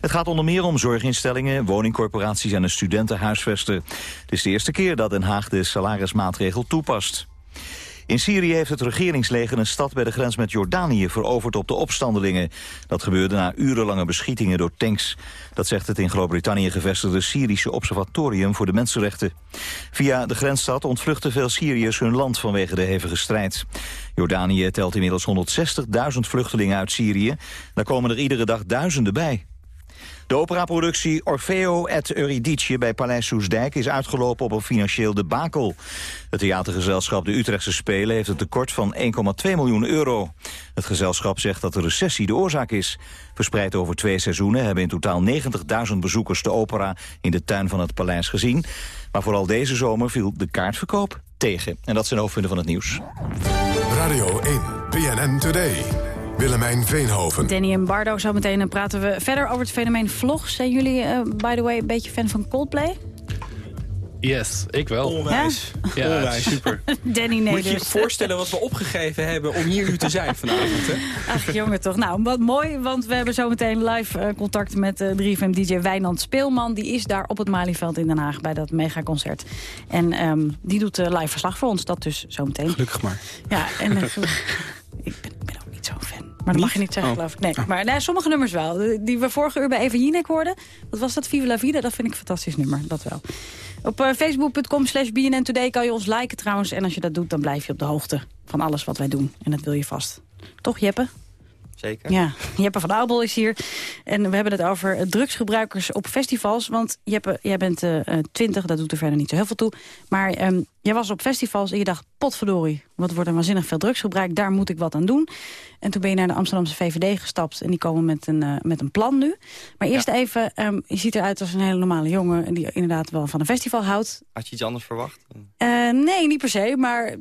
Het gaat onder meer om zorginstellingen, woningcorporaties en een studentenhuisvesten. Het is de eerste keer dat Den Haag de salarismaatregel toepast. In Syrië heeft het regeringsleger een stad bij de grens met Jordanië veroverd op de opstandelingen. Dat gebeurde na urenlange beschietingen door tanks. Dat zegt het in Groot-Brittannië gevestigde Syrische Observatorium voor de Mensenrechten. Via de grensstad ontvluchten veel Syriërs hun land vanwege de hevige strijd. Jordanië telt inmiddels 160.000 vluchtelingen uit Syrië. Daar komen er iedere dag duizenden bij. De operaproductie Orfeo et Eurydice bij Paleis Soesdijk is uitgelopen op een financieel debakel. Het theatergezelschap De Utrechtse Spelen heeft een tekort van 1,2 miljoen euro. Het gezelschap zegt dat de recessie de oorzaak is. Verspreid over twee seizoenen hebben in totaal 90.000 bezoekers de opera in de tuin van het paleis gezien. Maar vooral deze zomer viel de kaartverkoop tegen. En dat zijn hoofdpunten van het nieuws. Radio 1, BNN Today. Willemijn Veenhoven. Danny en Bardo, zo meteen praten we verder over het fenomeen vlogs. Zijn jullie, eh, by the way, een beetje fan van Coldplay? Yes, ik wel. Onwijs. Ja, Onwijs. super. Danny nee Moet je je voorstellen wat we opgegeven hebben om hier nu te zijn vanavond. Hè? Ach jongen toch. Nou, wat mooi, want we hebben zometeen live eh, contact met uh, 3FM-dj Wijnand Speelman. Die is daar op het Malieveld in Den Haag bij dat megaconcert. En ehm, die doet uh, live verslag voor ons, dat dus zometeen. Gelukkig maar. Ja, en Maar dat mag je niet zeggen, Oh. geloof ik. Nee, maar nee, sommige nummers wel. Die we vorige uur bij Eva Jinek hoorden. Wat was dat? Viva la Vida? Dat vind ik een fantastisch nummer. Dat wel. Op eh, facebook.com slash BNN Today kan je ons liken trouwens. En als je dat doet, dan blijf je op de hoogte van alles wat wij doen. En dat wil je vast. Toch, Jeppe? Zeker. Ja, Jeppe van Oudel is hier. En we hebben het over drugsgebruikers op festivals. Want Jeppe, jij bent eh, 20, dat doet er verder niet zo heel veel toe. Maar ehm, jij was op festivals en je dacht, potverdorie... wat wordt er waanzinnig veel drugsgebruik, daar moet ik wat aan doen. En toen ben je naar de Amsterdamse VVD gestapt... en die komen met een, eh, met een plan nu. Maar eerst even, ehm, je ziet eruit als een hele normale jongen... en die inderdaad wel van een festival houdt. Had je iets anders verwacht? Eh, nee, niet per se, maar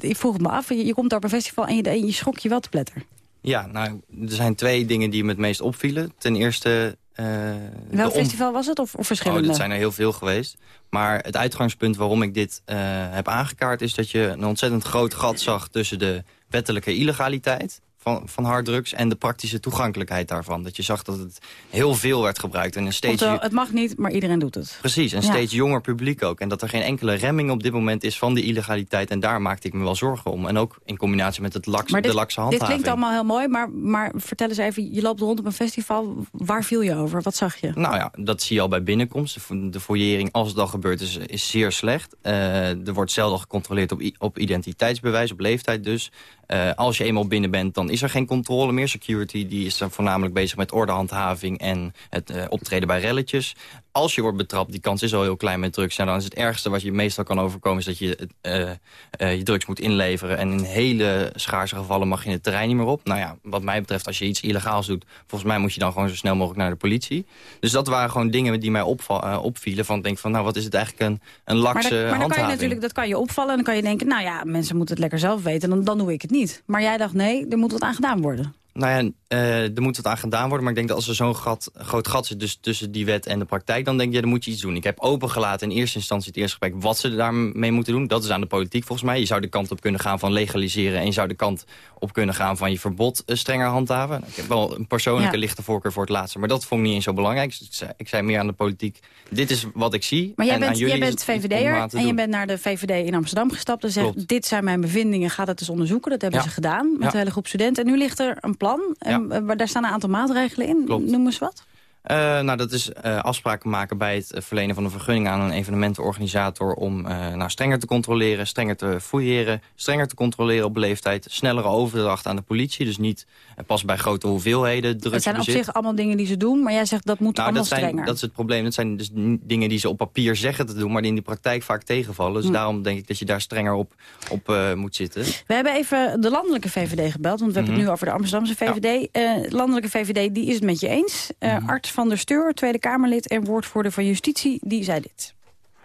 ik vroeg het me af. Je, je komt daar op een festival en je, en je schrok je wel te pletter. Ja, nou, er zijn twee dingen die me het meest opvielen. Ten eerste... de Welk festival was het of, of Oh, verschillende? dat zijn er heel veel geweest. Maar het uitgangspunt waarom ik dit eh, heb aangekaart... is dat je een ontzettend groot gat zag tussen de wettelijke illegaliteit... Van, van harddrugs en de praktische toegankelijkheid daarvan. Dat je zag dat het heel veel werd gebruikt. En een steeds, Oftewel, het mag niet, maar iedereen doet het. precies, een Ja. steeds jonger publiek ook. En dat er geen enkele remming op dit moment is van de illegaliteit. En daar maakte ik me wel zorgen om. En ook in combinatie met het laks, Maar dit, de lakse dit handhaving. klinkt allemaal heel mooi, maar, maar vertel eens even... je loopt rond op een festival, waar viel je over? Wat zag je? Nou ja, dat zie je al bij binnenkomst. De fo- De fouillering, als het al gebeurt, is, is zeer slecht. Eh, er wordt zelden gecontroleerd op, op identiteitsbewijs, op leeftijd dus. Eh, als je eenmaal binnen bent, dan is er geen controle meer. Security die is dan voornamelijk bezig met ordehandhaving en het eh, optreden bij relletjes. Als je wordt betrapt, die kans is al heel klein met drugs. Ja, dan is het ergste wat je meestal kan overkomen... is dat je eh, eh, je drugs moet inleveren. En in hele schaarse gevallen mag je het terrein niet meer op. Nou ja, wat mij betreft, als je iets illegaals doet... volgens mij moet je dan gewoon zo snel mogelijk naar de politie. Dus dat waren gewoon dingen die mij eh, opvielen. Van denk van, nou, wat is het eigenlijk een, een Maar, lakse dat, maar dan kan je natuurlijk, dat kan je opvallen en dan kan je denken... nou ja, mensen moeten het lekker zelf weten, dan, dan doe ik het niet. Maar jij dacht, nee, er moet wat aan gedaan worden. Nou ja, eh, er moet wat aan gedaan worden. Maar ik denk dat als er zo'n groot gat zit dus tussen die wet en de praktijk... dan denk je, ja, dan moet je iets doen. Ik heb opengelaten in eerste instantie het eerste gesprek... wat ze daarmee moeten doen. Dat is aan de politiek volgens mij. Je zou de kant op kunnen gaan van legaliseren... en je zou de kant op kunnen gaan van je verbod eh, strenger handhaven. Nou, ik heb wel een persoonlijke Ja. lichte voorkeur voor het laatste. Maar dat vond ik niet eens zo belangrijk. Dus ik, zei, ik zei meer aan de politiek, dit is wat ik zie. Maar jij en bent, jij bent VVD'er en je bent naar de VVD in Amsterdam gestapt... en zegt, Klopt. dit zijn mijn bevindingen, ga dat eens onderzoeken. Dat hebben Ja. ze gedaan met de hele groep studenten. En nu ligt er een plan, en, eh, waar daar staan een aantal maatregelen in. Klopt. Noem eens wat. Eh, nou, dat is eh, afspraken maken bij het eh, verlenen van een vergunning aan een evenementenorganisator om nou, strenger te controleren, strenger te fouilleren, strenger te controleren op leeftijd, snellere overdracht aan de politie. Dus niet pas bij grote hoeveelheden Dat zijn op zich allemaal dingen die ze doen, maar jij zegt dat moet Nou, allemaal dat, zijn, strenger. dat is het probleem. Dat zijn dus dingen die ze op papier zeggen te doen, maar die in de praktijk vaak tegenvallen. Dus Hm. daarom denk ik dat je daar strenger op, op moet zitten. We hebben even de landelijke VVD gebeld, want we hebben het Mhm. nu over de Amsterdamse VVD. Eh, landelijke VVD, die is het met je eens. Mhm. Art van der Steur, Tweede Kamerlid en woordvoerder van Justitie, die zei dit.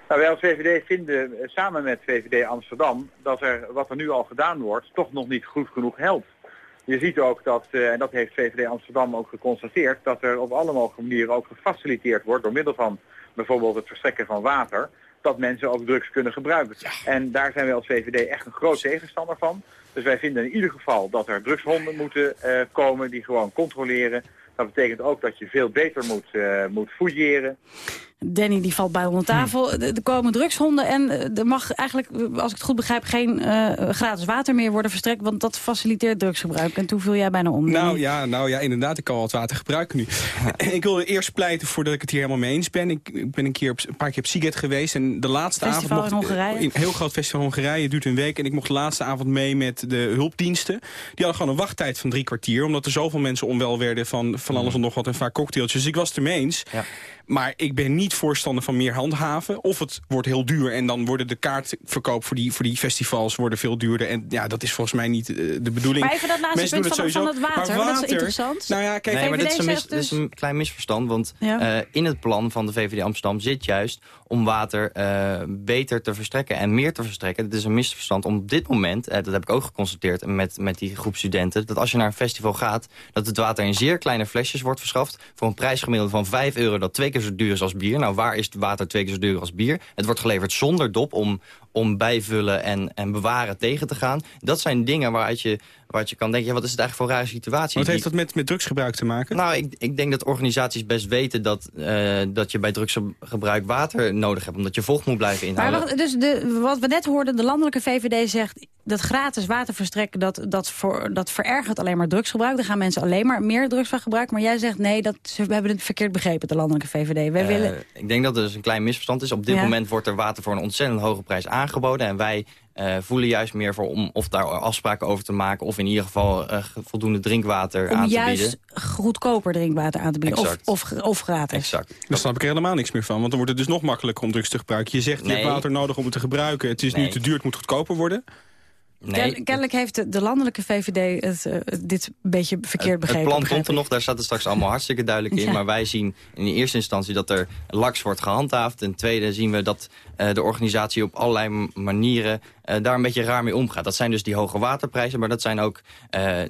Nou, wij als VVD vinden eh, samen met VVD Amsterdam dat er wat er nu al gedaan wordt toch nog niet goed genoeg helpt. Je ziet ook dat, eh, en dat heeft VVD Amsterdam ook geconstateerd, dat er op alle mogelijke manieren ook gefaciliteerd wordt door middel van bijvoorbeeld het verstrekken van water, dat mensen ook drugs kunnen gebruiken. En daar zijn wij als VVD echt een groot tegenstander van. Dus wij vinden in ieder geval dat er drugshonden moeten eh, komen die gewoon controleren. Dat betekent ook dat je veel beter moet, eh moet fouilleren. Danny die valt bij onder tafel. Er er komen drugshonden en eh, er mag eigenlijk, eh, als ik het goed begrijp... geen eh, gratis water meer worden verstrekt... want dat faciliteert drugsgebruik. En toen viel jij bijna om. Nou ja, nou ja, inderdaad, ik kan wel het water gebruiken nu. ik wil eerst pleiten voordat ik het hier helemaal mee eens ben. Ik, ik ben een, keer op, een paar keer op Siget geweest en de laatste Festival avond... in Hongarije. Een heel groot festival in Hongarije, het duurt een week. En ik mocht de laatste avond mee met de hulpdiensten. Die hadden gewoon een wachttijd van drie kwartier... omdat er zoveel mensen onwel werden van, van alles en nog wat en vaak cocktailtjes. Dus ik was het ermee eens. Maar ik ben niet voorstander van meer handhaven. Of het wordt heel duur en dan worden de kaartverkoop voor die, voor die festivals worden veel duurder. En ja, dat is volgens mij niet eh, de bedoeling. Maar even dat laatste Mensen punt doen het van, sowieso. van het water, dat is interessant. Nou ja, kijk, nee, maar dit is, een mis- zegt dit is dus- een klein misverstand. Want Ja. eh, in het plan van de VVD Amsterdam zit juist om water eh, beter te verstrekken en meer te verstrekken. Het is een misverstand om op dit moment, dat heb ik ook geconstateerd met, met die groep studenten, dat als je naar een festival gaat, dat het water in zeer kleine flesjes wordt verschaft voor een prijsgemiddelde van 5 euro dat twee keer zo duur is als bier. Nou, waar is water twee keer zo duur als bier? Het wordt geleverd zonder dop om, om bijvullen en, en bewaren tegen te gaan. Dat zijn dingen waaruit je, waaruit je kan denken, ja, wat is het eigenlijk voor een rare situatie? Wat Die- heeft dat met, met drugsgebruik te maken? nou, ik, ik denk dat organisaties best weten dat, eh, dat je bij drugsgebruik water nodig hebt. Omdat je vocht moet blijven Maar inhalen. wacht, dus de, wat we net hoorden, de landelijke VVD zegt... dat gratis water verstrekken, dat, dat, voor, dat verergert alleen maar drugsgebruik. Dan gaan mensen alleen maar meer drugs van gebruiken. Maar jij zegt nee, dat, ze- we hebben het verkeerd begrepen, de landelijke VVD. Wij Eh, willen... Ik denk dat er dus een klein misverstand is. Op dit Ja. moment wordt er water voor een ontzettend hoge prijs aangeboden. En wij eh, voelen juist meer voor om of daar afspraken over te maken... of in ieder geval eh, voldoende drinkwater Om aan te juist bieden. goedkoper drinkwater aan te bieden. Of, Exact. of, of gratis. Exact. Daar snap ik er helemaal niks meer van. Want dan wordt het dus nog makkelijker om drugs te gebruiken. Je zegt, je hebt water nodig om het te gebruiken. Het is nu te duur, het moet goedkoper worden. Ken- kennelijk heeft de, de landelijke VVD het, eh, dit een beetje verkeerd Het begrepen. plan begrijp komt er nog, daar staat er straks allemaal hartstikke duidelijk in. Ja. Maar wij zien in de eerste instantie dat er laks wordt gehandhaafd. Ten tweede zien we dat eh, de organisatie op allerlei manieren eh, daar een beetje raar mee omgaat. Dat zijn dus die hoge waterprijzen, maar dat zijn ook,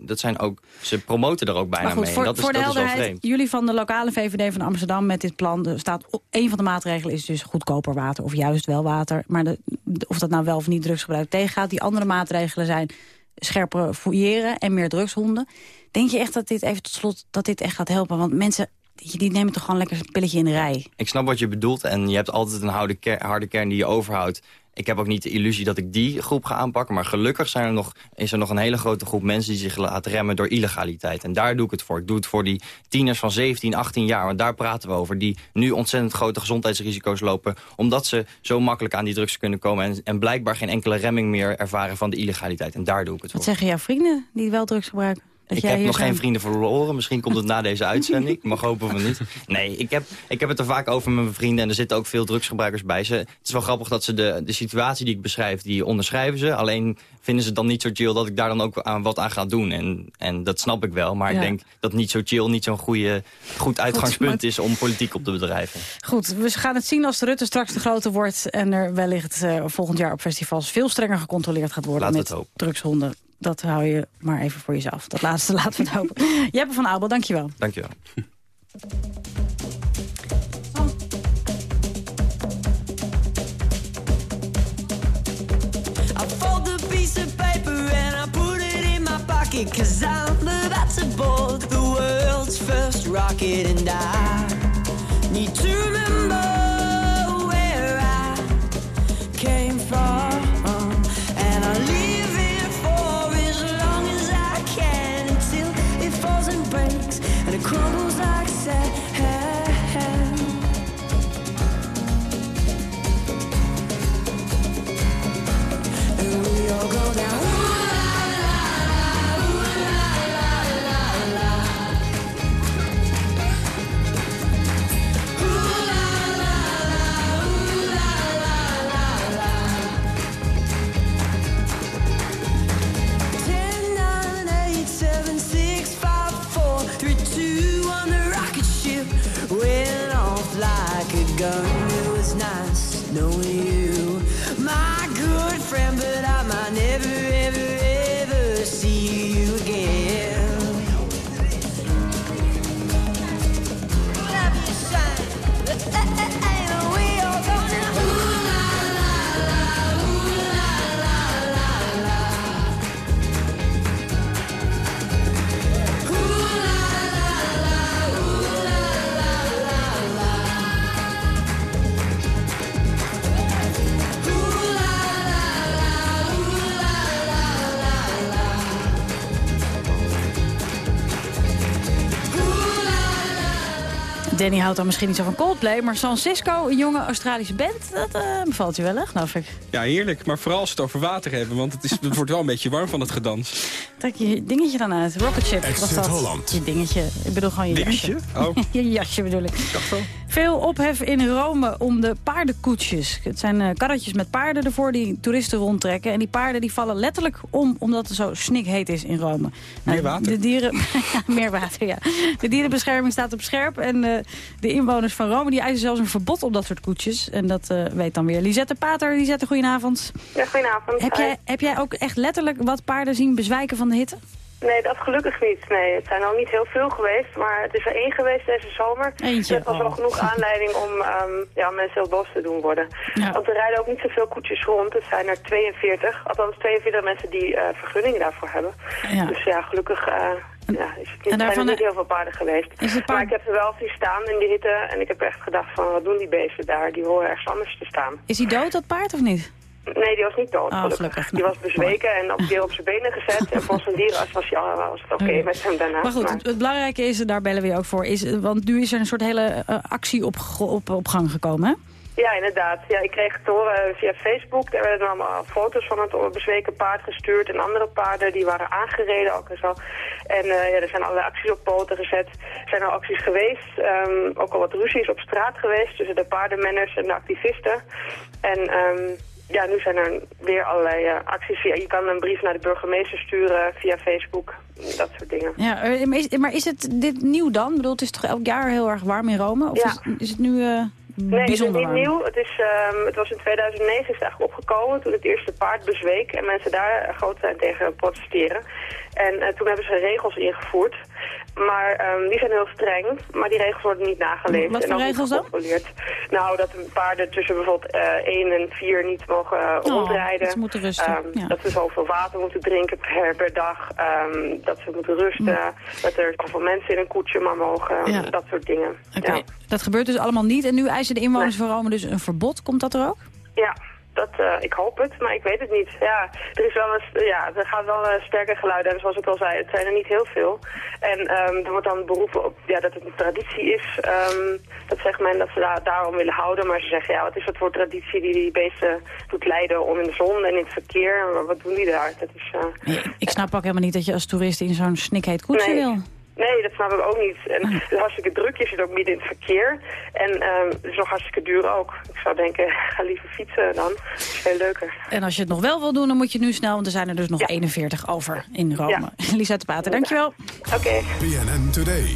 dat zijn ook ze promoten er ook bijna Maar goed, mee. voor, en dat is, voor de dat is wel helderheid, vreemd. jullie van de lokale VVD van Amsterdam met dit plan... Staat een van de maatregelen is dus goedkoper water of juist wel water. Maar de- of dat nou wel of niet drugsgebruik tegengaat. Die andere maatregelen zijn scherper fouilleren en meer drugshonden. Denk je echt dat dit even tot slot dat dit echt gaat helpen? Want mensen die nemen toch gewoon lekker een pilletje in de rij. Ik snap wat je bedoelt en je hebt altijd een harde kern die je overhoudt. Ik heb ook niet de illusie dat ik die groep ga aanpakken. Maar gelukkig zijn er nog, is er nog een hele grote groep mensen... die zich laten remmen door illegaliteit. En daar doe ik het voor. Ik doe het voor die tieners van 17, 18 jaar. Want daar praten we over. Die nu ontzettend grote gezondheidsrisico's lopen. Omdat ze zo makkelijk aan die drugs kunnen komen. En, en blijkbaar geen enkele remming meer ervaren van de illegaliteit. En daar doe ik het voor. Wat zeggen jouw vrienden die wel drugs gebruiken? Dat Ik heb nog geen vrienden verloren. Misschien komt het na deze uitzending. Mag hopen van niet. Nee, ik heb, ik heb het er vaak over met mijn vrienden. En er zitten ook veel drugsgebruikers bij ze. Het is wel grappig dat ze de, de situatie die ik beschrijf, die onderschrijven ze. Alleen vinden ze het dan niet zo chill dat ik daar dan ook aan, wat aan ga doen. En, en dat snap ik wel. Maar Ja. ik denk dat niet zo chill niet zo'n goede, goed uitgangspunt is om politiek op te bedrijven. Goed, we gaan het zien als de Rutte straks te groter wordt... en er wellicht eh, volgend jaar op festivals veel strenger gecontroleerd gaat worden... We met drugshonden. Dat hou je maar even voor jezelf. Dat laatste laten we het hopen. Jeppe van Abel, dankjewel. Dankjewel. I fold the piece of paper and I put it in my pocket Cause I'm about to board the world's first rocket And I need to remember Danny houdt dan misschien niet zo van Coldplay... maar San Cisco, een jonge Australische band, dat eh, bevalt je wel, hè, geloof ik. Ja, heerlijk. Maar vooral als we het over water hebben, want het, is, het wordt wel een beetje warm van het gedans. Trek je dingetje dan uit. Rocket Ship was dat. Holland. Je dingetje. Ik bedoel gewoon je Dingetje? jasje. Oh. je jasje bedoel ik. Veel ophef in Rome om de paardenkoetsjes. Het zijn eh, karretjes met paarden ervoor die toeristen rondtrekken. En die paarden die vallen letterlijk om omdat het zo snikheet is in Rome. Meer Nou, water? De dieren, ja, meer water, ja. De dierenbescherming staat op scherp. En eh, de inwoners van Rome die eisen zelfs een verbod op dat soort koetsjes. En dat eh, weet dan weer Lisette Pater. Lisette, goedenavond. Ja, goedenavond. Heb jij, heb jij ook echt letterlijk wat paarden zien bezwijken van de hitte? Nee, dat gelukkig niet. Nee, het zijn al niet heel veel geweest, maar het is er één geweest deze zomer. Eentje, Dat was oh. wel genoeg aanleiding om ehm, ja, mensen heel boos te doen worden. Ja. Want er rijden ook niet zoveel koetsjes rond. Het zijn er 42, althans 42 mensen die eh vergunningen daarvoor hebben. Ja. Dus ja, gelukkig eh, ja, is het niet, en daarvan- zijn er niet heel veel paarden geweest. Is het Maar paard- ik heb er wel zien staan in de hitte en ik heb echt gedacht van wat doen die beesten daar? Die horen ergens anders te staan. Is hij dood, dat paard, of niet? Nee, die was niet dood, Oh, gelukkig. Die was bezweken en op, weer op zijn benen gezet. En volgens een dierenarts was, hij was het oké met hem daarna. Maar goed, het, het belangrijke is, daar bellen we je ook voor, is, want nu is er een soort hele eh, actie op, op, op gang gekomen, hè? Ja, inderdaad. Ja, ik kreeg het horen via Facebook. Daar werden allemaal foto's van het bezweken paard gestuurd. En andere paarden die waren aangereden ook en zo. En eh, ja, er zijn allerlei acties op poten gezet. Er zijn al acties geweest. ehm, ook al wat ruzies op straat geweest tussen de paardenmenners en de activisten. En ehm, ja, nu zijn er weer allerlei eh, acties. Je kan een brief naar de burgemeester sturen via Facebook. Dat soort dingen. Ja, eh, maar is, het dit nieuw dan? Ik bedoel, het is toch elk jaar heel erg warm in Rome? Of Ja. is, is het nu eh Nee, het is niet warm? nieuw. Het, is, ehm, het was in 2009 is het eigenlijk opgekomen toen het eerste paard bezweek en mensen daar groot zijn tegen protesteren. En toen hebben ze regels ingevoerd. Maar ehm, die zijn heel streng, maar die regels worden niet nageleefd. Wat en voor ook niet regels dan? gecontroleerd. Nou, dat de paarden tussen bijvoorbeeld eh 1 en 4 niet mogen Oh, rondrijden. dat ze moeten rusten, Ehm, ja. Dat ze zoveel water moeten drinken per, per dag. ehm, dat ze moeten rusten. Dat er zoveel mensen in een koetsje maar mogen. Ja. Dat soort dingen. Oké. Dat gebeurt dus allemaal niet. En nu eisen de inwoners van Rome dus een verbod. Komt dat er ook? Ja, dat, eh, ik hoop het, maar ik weet het niet. Ja, er, is wel een, ja, er gaat wel een sterke geluiden. En zoals ik al zei, het zijn er niet heel veel. En ehm, er wordt dan beroepen op ja, dat het een traditie is. Ehm, dat zegt men dat ze daar, daarom willen houden. Maar ze zeggen, ja, wat is dat voor traditie die die beesten doet leiden om in de zon en in het verkeer? Wat doen die daar? Dat is, eh, Ik snap ook helemaal niet dat je als toerist in zo'n snikheet koetsje Nee. wil. Nee, dat snap ik ook niet. En Ah. het is hartstikke druk, je zit ook midden in het verkeer. En ehm, het is nog hartstikke duur ook. Ik zou denken, ga liever fietsen dan. Dat is veel leuker. En als je het nog wel wil doen, dan moet je nu snel, want er zijn er dus nog 41 over in Rome. Lisette Pater, dankjewel. Oké. BNN Today.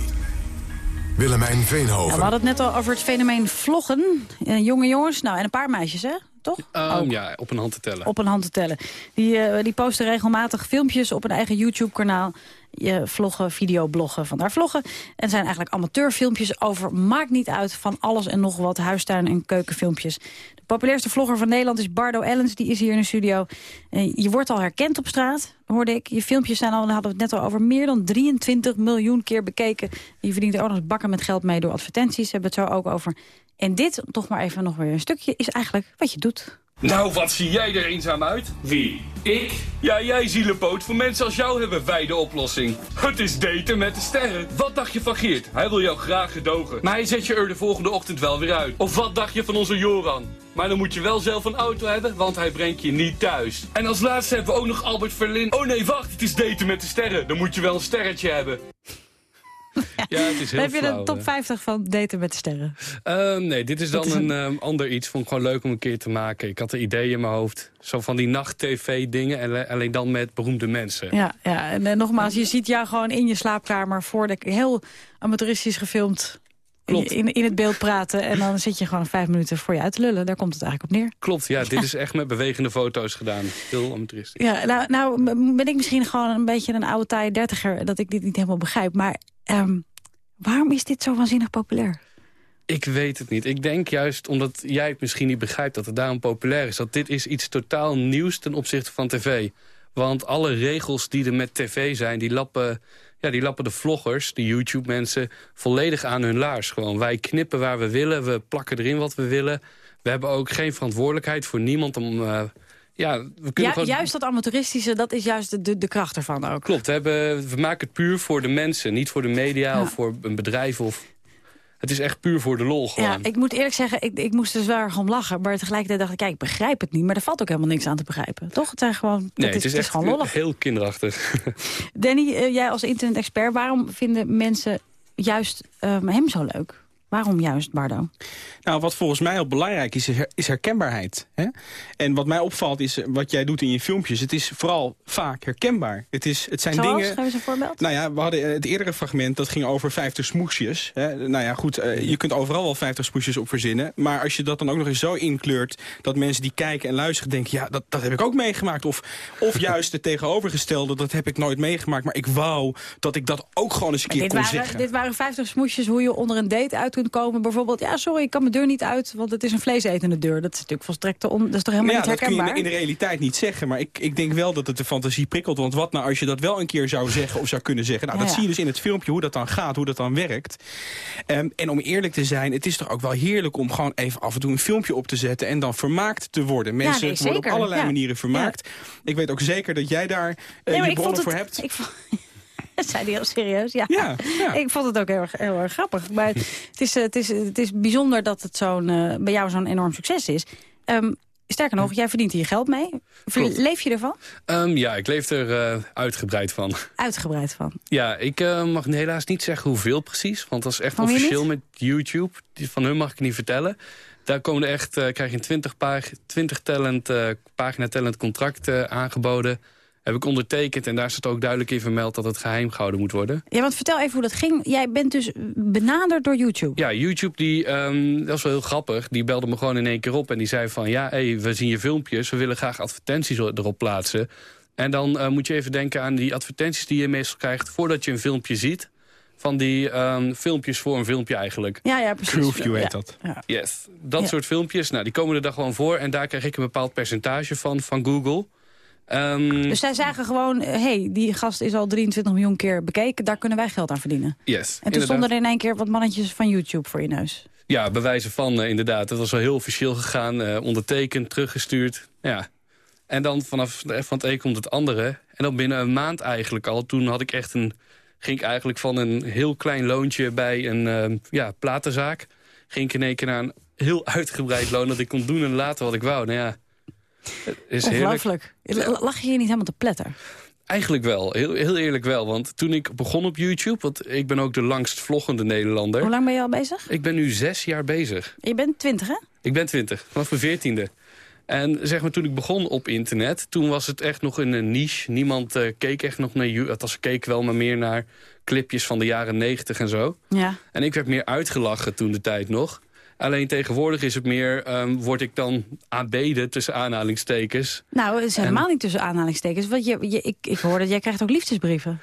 Willemijn Ja, Veenhoven. we hadden het net al over het fenomeen vloggen. Eh, jonge jongens, nou en een paar meisjes, hè? Toch? Ehm, ja, op een hand te tellen. Op een hand te tellen. Die, eh, die posten regelmatig filmpjes op een eigen YouTube-kanaal. Je vloggen, videobloggen van haar vloggen. En zijn eigenlijk amateurfilmpjes over, maakt niet uit, van alles en nog wat. Huistuin- en keukenfilmpjes. De populairste vlogger van Nederland is Bardo Ellens. Die is hier in de studio. Eh, je wordt al herkend op straat, hoorde ik. Je filmpjes zijn al, daar hadden we het net al over, meer dan 23 miljoen keer bekeken. Je verdient er ook nog eens bakken met geld mee door advertenties. Hebben we het zo ook over. En dit, toch maar even nog weer een stukje, is eigenlijk wat je doet. Nou, wat zie jij er eenzaam uit? Wie? Ik? Ja, jij zielepoot. Voor mensen als jou hebben wij de oplossing. Het is daten met de sterren. Wat dacht je van Geert? Hij wil jou graag gedogen. Maar hij zet je er de volgende ochtend wel weer uit. Of wat dacht je van onze Joran? Maar dan moet je wel zelf een auto hebben, want hij brengt je niet thuis. En als laatste hebben we ook nog Albert Verlin. Oh nee, wacht, het is daten met de sterren. Dan moet je wel een sterretje hebben. Ja, het is heel Heb je flauw, de top hè. 50 van daten met de sterren? Ehm, nee, dit is dan is een een- ehm, ander iets. Vond ik gewoon leuk om een keer te maken. Ik had een idee in mijn hoofd. Zo van die nacht-tv-dingen. en le- Alleen dan met beroemde mensen. Ja, ja. en eh, nogmaals, je ziet jou gewoon in je slaapkamer... voor de heel amateuristisch gefilmd Klopt. In, in het beeld praten... en dan zit je gewoon vijf minuten voor je uit te lullen. Daar komt het eigenlijk op neer. Klopt, ja. Dit is echt met bewegende foto's gedaan. Heel amateuristisch. Ja, nou, nou ben ik misschien gewoon een beetje een oude taaie dertiger... dat ik dit niet helemaal begrijp. Maar ehm, waarom is dit zo waanzinnig populair? Ik weet het niet. Ik denk juist omdat jij het misschien niet begrijpt... dat het daarom populair is. Dat dit is iets totaal nieuws ten opzichte van tv. Want alle regels die er met tv zijn... die lappen, ja, die lappen de vloggers, de YouTube-mensen... volledig aan hun laars. Gewoon, wij knippen waar we willen. We plakken erin wat we willen. We hebben ook geen verantwoordelijkheid voor niemand om... eh, ja, we kunnen Ja, gewoon... Juist dat amateuristische, dat is juist de, de, de kracht ervan ook. Klopt, we, hebben, we maken het puur voor de mensen. Niet voor de media Ja. of voor een bedrijf. Of... Het is echt puur voor de lol gewoon. Ja, ik moet eerlijk zeggen, ik, ik moest er zwaar om lachen. Maar tegelijkertijd dacht ik, kijk, ik begrijp het niet. Maar er valt ook helemaal niks aan te begrijpen. Toch? Het, zijn gewoon, nee, het, is, het is echt gewoon lollig. heel kinderachtig. Danny, eh, jij als internet-expert, waarom vinden mensen juist ehm, hem zo leuk? Waarom juist, Bardo? Nou, wat volgens mij heel belangrijk is, is her- is herkenbaarheid. Hè? En wat mij opvalt is eh, wat jij doet in je filmpjes. Het is vooral vaak herkenbaar. Het, is, het zijn Zoals? dingen... Geef eens een voorbeeld. Nou ja, we hadden eh, het eerdere fragment, dat ging over 50 smoesjes. Hè. Nou ja, goed, eh, je kunt overal wel 50 smoesjes op verzinnen. Maar als je dat dan ook nog eens zo inkleurt... dat mensen die kijken en luisteren denken... ja, dat, dat heb ik ook meegemaakt. Of, of juist het tegenovergestelde, dat heb ik nooit meegemaakt. Maar ik wou dat ik dat ook gewoon eens een keer Dit kon waren, zeggen. dit waren 50 smoesjes hoe je onder een date uit kunt komen. Bijvoorbeeld, ja, sorry, ik kan mijn deur niet uit, want het is een vleesetende deur. Dat is natuurlijk volstrekt on, dat is toch helemaal ja, niet dat kun je herkenbaar? in de realiteit niet zeggen. Maar ik, ik denk wel dat het de fantasie prikkelt. Want wat nou als je dat wel een keer zou zeggen of zou kunnen zeggen? Nou, Ja, dat zie je dus in het filmpje, hoe dat dan gaat, hoe dat dan werkt. Ehm, en om eerlijk te zijn, het is toch ook wel heerlijk om gewoon even af en toe een filmpje op te zetten... en dan vermaakt te worden. Mensen nee, worden op allerlei manieren vermaakt. Ik weet ook zeker dat jij daar eh, Nee, je bronnen het, voor hebt. Ik vond, dat zei hij heel serieus, ja. Ja, ja. Ik vond het ook heel erg, heel erg grappig. Maar het is, het, is, het is bijzonder dat het zo'n, eh, bij jou zo'n enorm succes is. Ehm, sterker nog, jij verdient hier geld mee. Klopt. Leef je ervan? Ehm, ja, ik leef er eh, uitgebreid van. Uitgebreid van. Ja, ik eh, mag helaas niet zeggen hoeveel precies. Want dat is echt officieel met YouTube. Die, van hun mag ik niet vertellen. Daar komen echt, krijg je een 20, pag 20 talent, pagina talent contract eh, aangeboden. Heb ik ondertekend en daar staat ook duidelijk in vermeld dat het geheim gehouden moet worden. Ja, want vertel even hoe dat ging. Jij bent dus benaderd door YouTube. Ja, YouTube, die, ehm, dat is wel heel grappig. Die belde me gewoon in één keer op en die zei van... ja, hey, we zien je filmpjes, we willen graag advertenties erop plaatsen. En dan eh, moet je even denken aan die advertenties die je meestal krijgt... voordat je een filmpje ziet. Van die ehm, filmpjes voor een filmpje eigenlijk. Ja, ja, precies. Grooveview heet Ja. dat. Ja. Yes, dat Ja. soort filmpjes, nou, die komen er dan gewoon voor... en daar krijg ik een bepaald percentage van, van Google. Ehm, Dus zij zagen gewoon, hé, hey, die gast is al 23 miljoen keer bekeken. Daar kunnen wij geld aan verdienen. yes, En toen inderdaad. stonden er in één keer wat mannetjes van YouTube voor je neus. Ja, bewijzen van eh, inderdaad. Het was wel heel officieel gegaan, eh, ondertekend, teruggestuurd. Ja. En dan vanaf van het een komt het andere. En dan binnen een maand eigenlijk al. Toen had ik echt een, ging ik eigenlijk van een heel klein loontje bij een eh, ja, platenzaak. Ging ik in één keer naar een heel uitgebreid loon dat ik kon doen en laten wat ik wou. Nou ja, het is. Ongelooflijk. Lach je hier niet helemaal te pletter? Eigenlijk wel, heel, heel eerlijk wel. Want toen ik begon op YouTube, want ik ben ook de langst vloggende Nederlander. Hoe lang ben je al bezig? Ik ben nu zes jaar bezig. Je bent 20, hè? Ik ben 20, vanaf mijn veertiende. En zeg maar, toen ik begon op internet, toen was het echt nog een, een niche. Niemand eh, keek echt nog naar YouTube. Althans, keek wel, maar meer naar clipjes van de jaren 90 en zo. Ja. En ik werd meer uitgelachen toen de tijd nog. Alleen tegenwoordig is het meer, ehm, word ik dan aanbeden tussen aanhalingstekens. Nou, het is helemaal niet tussen aanhalingstekens. Want je, je, ik, ik hoor dat jij krijgt ook liefdesbrieven.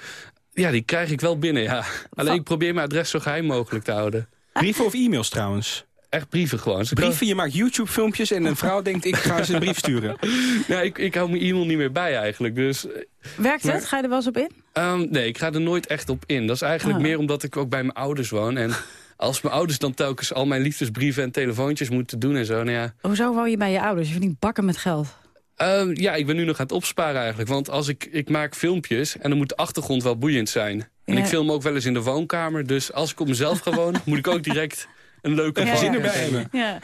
Ja, die krijg ik wel binnen, ja. Alleen ik probeer mijn adres zo geheim mogelijk te houden. Brieven of e-mails trouwens? Echt brieven gewoon. Ze Brieven, je maakt YouTube-filmpjes en een vrouw denkt... ik ga ze een brief sturen. Ja, ik, ik hou mijn e-mail niet meer bij eigenlijk. Dus, eh, Werkt Maar- het? Ga je er wel eens op in? ehm, nee, ik ga er nooit echt op in. Dat is eigenlijk Oh. meer omdat ik ook bij mijn ouders woon. En als mijn ouders dan telkens al mijn liefdesbrieven en telefoontjes moeten doen en zo. Nou ja, Hoezo woon je bij je ouders? Je verdient bakken met geld. Ehm, ja, ik ben nu nog aan het opsparen eigenlijk. Want als ik, ik maak filmpjes en dan moet de achtergrond wel boeiend zijn. En Ja. ik film ook wel eens in de woonkamer. Dus als ik op mezelf ga wonen, moet ik ook direct een leuke vrouw gezin erbij hebben. hebben. Ja.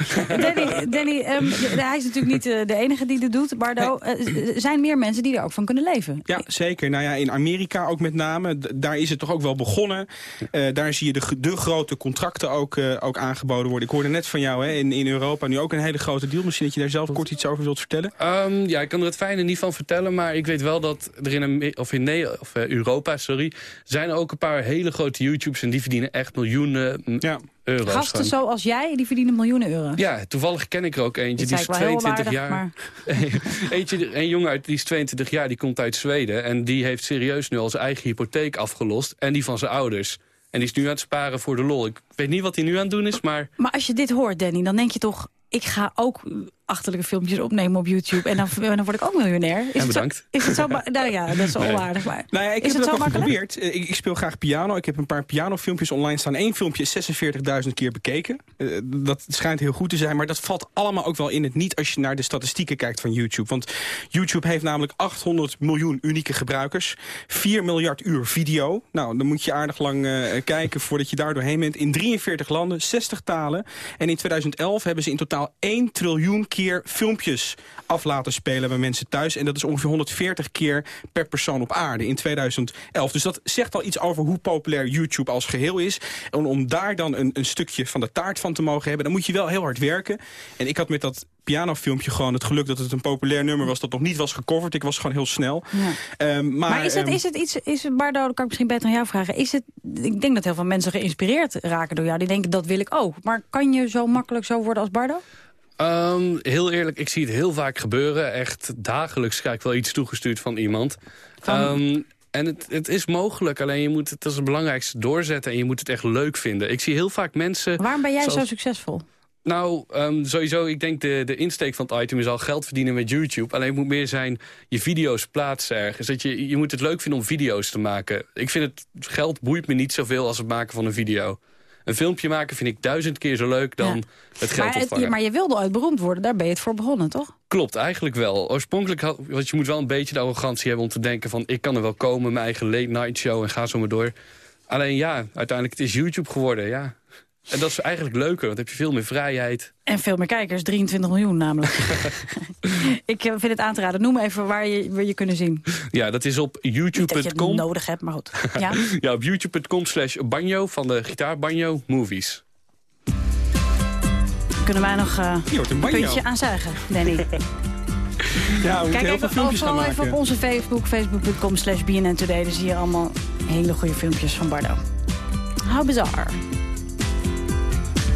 Danny, Danny ehm, hij is natuurlijk niet eh, de enige die dit doet. Bardo, er zijn meer mensen die er ook van kunnen leven. Ja, zeker. Nou ja, in Amerika ook met name. Daar is het toch ook wel begonnen. Eh, daar zie je de, grote contracten ook, eh, ook aangeboden worden. Ik hoorde net van jou hè, in, in Europa nu ook een hele grote deal. Misschien dat je daar zelf kort iets over wilt vertellen. Ehm, ja, ik kan er het fijne niet van vertellen, maar ik weet wel dat er in, of in of, Europa sorry, zijn er ook een paar hele grote YouTubers en die verdienen echt miljoenen m- euro's. Gasten zoals jij, die verdienen miljoenen euro's. Ja, toevallig ken ik er ook eentje. Dit Die is zei ik wel heel 22 jaar. eentje, een jongen uit, die is 22 jaar, die komt uit Zweden. En die heeft serieus nu al zijn eigen hypotheek afgelost. En die van zijn ouders. En die is nu aan het sparen voor de lol. Ik weet niet wat hij nu aan het doen is, maar... Maar als je dit hoort, Danny, dan denk je toch... ik ga ook achterlijke filmpjes opnemen op YouTube... en dan, dan word ik ook miljonair. Is Ja, het zo- bedankt. is het zo... Nou ja, dat is wel Nee. onaardig, maar... Nou ja, ik is heb het het makkelijk? geprobeerd. Eh, Ik, ik speel graag piano. Ik heb een paar pianofilmpjes online staan. Eén filmpje is 46.000 keer bekeken. Eh, dat schijnt heel goed te zijn, maar dat valt allemaal ook wel in het niet... als je naar de statistieken kijkt van YouTube. Want YouTube heeft namelijk 800 miljoen unieke gebruikers. 4 miljard uur video. Nou, dan moet je aardig lang eh, kijken voordat je daar doorheen bent. In 43 landen, 60 talen. En in 2011 hebben ze in totaal 1 triljoen keer filmpjes af laten spelen bij mensen thuis. En dat is ongeveer 140 keer per persoon op aarde in 2011. Dus dat zegt al iets over hoe populair YouTube als geheel is. En om daar dan een, een stukje van de taart van te mogen hebben... dan moet je wel heel hard werken. En ik had met dat pianofilmpje gewoon het geluk dat het een populair nummer was... dat nog niet was gecoverd. Ik was gewoon heel snel. Ja. Ehm, maar Maar, is, het, ehm, is het iets, is het, Bardo, dat kan ik misschien beter aan jou vragen. Is het, ik denk dat heel veel mensen geïnspireerd raken door jou. Die denken, dat wil ik ook. Maar kan je zo makkelijk zo worden als Bardo? Ehm, heel eerlijk, ik zie het heel vaak gebeuren. Echt dagelijks krijg ik wel iets toegestuurd van iemand. Ehm, en het, het is mogelijk, alleen je moet het als het belangrijkste doorzetten... en je moet het echt leuk vinden. Ik zie heel vaak mensen... Waarom ben jij zoals- zo succesvol? Nou, ehm, sowieso, ik denk de, de insteek van het item is al geld verdienen met YouTube. Alleen het moet meer zijn je video's plaatsen ergens. Dat je, je moet het leuk vinden om video's te maken. Ik vind het, geld boeit me niet zoveel als het maken van een video. Een filmpje maken vind ik duizend keer zo leuk dan het geld Maar, het- maar je wilde ooit beroemd worden, daar ben je het voor begonnen, toch? Klopt, eigenlijk wel. Oorspronkelijk had, want je moet wel een beetje de arrogantie hebben om te denken van... ik kan er wel komen, mijn eigen late night show en ga zo maar door. Alleen ja, uiteindelijk het is YouTube geworden, ja. En dat is eigenlijk leuker, want dan heb je veel meer vrijheid. En veel meer kijkers, 23 miljoen namelijk. ik eh, vind het aan te raden. Noem even waar je, waar je kunnen zien. Ja, dat is op Niet dat je het youtube.com. nodig hebt, maar goed. Ja? Ja, op youtube.com slash banjo van de gitaar banjo movies. Kunnen wij nog eh, een puntje aan zuigen, Danny? Ja, we moeten Kijk heel veel even, filmpjes gaan vooral maken. even op onze Facebook, facebook.com slash BNN Today. Daar zie je allemaal hele goede filmpjes van Bardo. How bizar.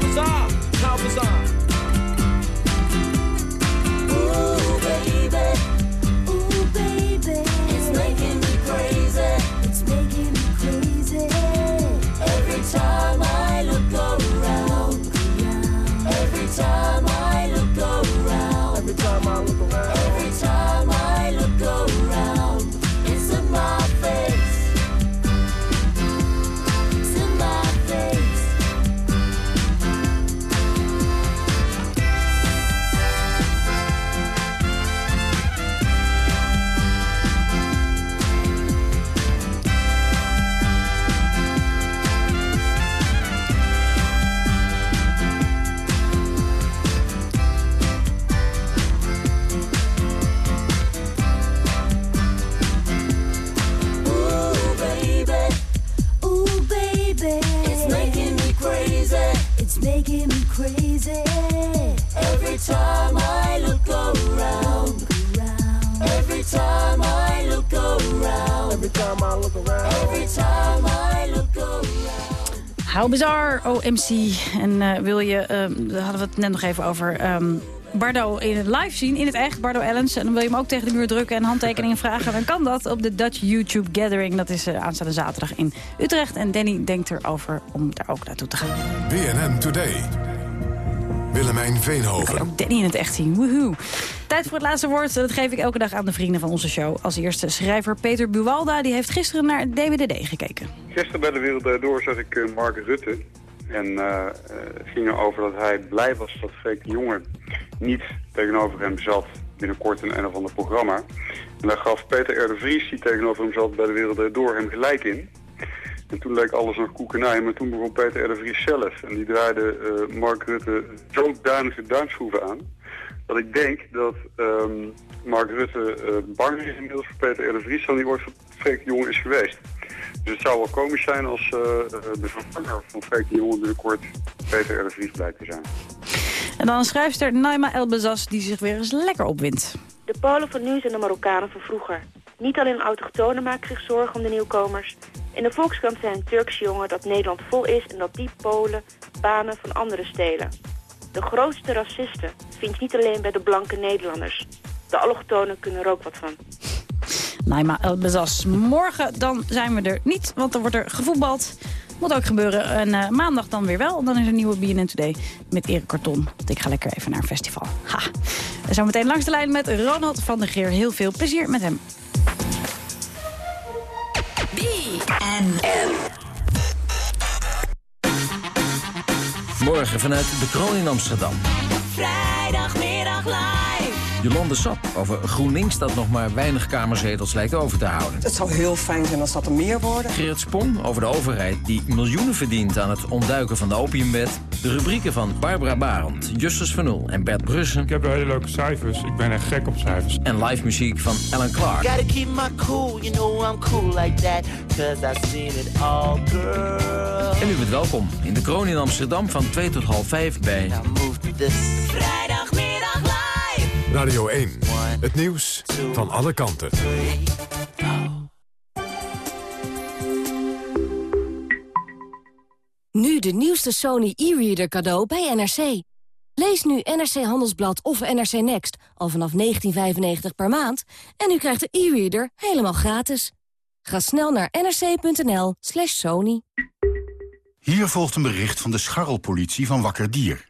How bizarre, Bizar, OMC. En eh, wil je, ehm, daar hadden we het net nog even over... ehm, Bardo in het live zien, in het echt, Bardo Ellens. En dan wil je hem ook tegen de muur drukken en handtekeningen vragen. Dan kan dat op de Dutch YouTube Gathering. Dat is eh, aanstaande zaterdag in Utrecht. En Danny denkt erover om daar ook naartoe te gaan. BNN Today. Willemijn Veenhoven. Ook Danny in het echt zien, woehoe. Tijd voor het laatste woord. Dat geef ik elke dag aan de vrienden van onze show. Als eerste schrijver Peter Buwalda. Die heeft gisteren naar DWDD gekeken. Gisteren bij de Wereld Draait Door zag ik eh, Mark Rutte. En eh, eh, het ging erover dat hij blij was dat Freek de Jonge niet tegenover hem zat binnenkort in een of ander programma. En daar gaf Peter R. Vries, die tegenover hem zat bij de Wereld Door, hem gelijk in. En toen leek alles nog koekenij, maar toen begon Peter R. Vries zelf. En die draaide eh, Mark Rutte zo de duimschroeven aan. Dat ik denk dat ehm, Mark Rutte eh, bang is inmiddels voor Peter R. Vries dan hij ooit voor Freek de is geweest. Dus het zou wel komisch zijn als eh, eh, de vervanger van Freek de Jonge binnenkort Peter R. de Vries blijkt te zijn. En dan een schrijfster Naima Elbezas die zich weer eens lekker opwindt. De Polen van nu zijn de Marokkanen van vroeger. Niet alleen autochtonen maken zich zorgen om de nieuwkomers. In de Volkskrant zijn een Turkse jongen dat Nederland vol is... en dat die Polen banen van anderen stelen. De grootste racisten vind je niet alleen bij de blanke Nederlanders. De allochtonen kunnen er ook wat van. Naima Elbezas. Morgen dan zijn we er niet, want dan wordt er gevoetbald. Moet ook gebeuren. En eh, maandag dan weer wel. Dan is er een nieuwe BNN Today met Erik Karton. Want ik ga lekker even naar een festival. Ha. En zo meteen langs de lijn met Ronald van der Geer. Heel veel plezier met hem. BNN. Morgen vanuit de Kroon in Amsterdam. Vrijdagmiddag live. Jolande Sap over GroenLinks dat nog maar weinig kamerzetels lijkt over te houden. Het zou heel fijn zijn als dat er meer worden. Gerrit Spong over de overheid die miljoenen verdient aan het ontduiken van de opiumwet. De rubrieken van Barbara Barend, Justus van Oel en Bert Brussen. Ik heb hele leuke cijfers. Ik ben echt gek op cijfers. En live muziek van Alan Clark. Gotta keep my cool, you know I'm cool like that. Cause I've seen it all, girl. En u bent welkom in de Kroon in Amsterdam van 2 tot half 5 bij... Radio 1. Het nieuws van alle kanten. Nu de nieuwste Sony e-reader cadeau bij NRC. Lees nu NRC Handelsblad of NRC Next al vanaf 19,95 per maand... en u krijgt de e-reader helemaal gratis. Ga snel naar nrc.nl slash sony. Hier volgt een bericht van de scharrelpolitie van Wakker Dier.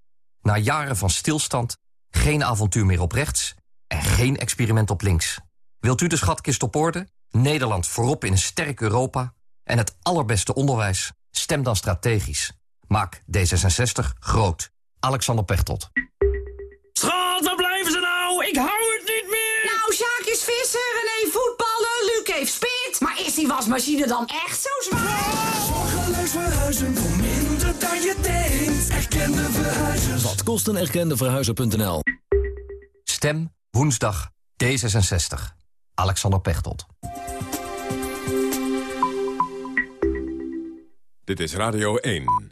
Na jaren van stilstand, geen avontuur meer op rechts en geen experiment op links. Wilt u de schatkist op orde, Nederland voorop in een sterk Europa... en het allerbeste onderwijs? Stem dan strategisch. Maak D66 groot. Alexander Pechtold. Schat, waar blijven ze nou? Ik hou het niet meer! Nou, Sjaak is visser, René voetballen, Luc heeft spit. Maar is die wasmachine dan echt zo zwaar? Zorgeloos verhuizen voor dan je denkt. Erkende verhuizers. Wat kost een erkende verhuizer.nl? Stem woensdag D66. Alexander Pechtold. Dit is Radio 1.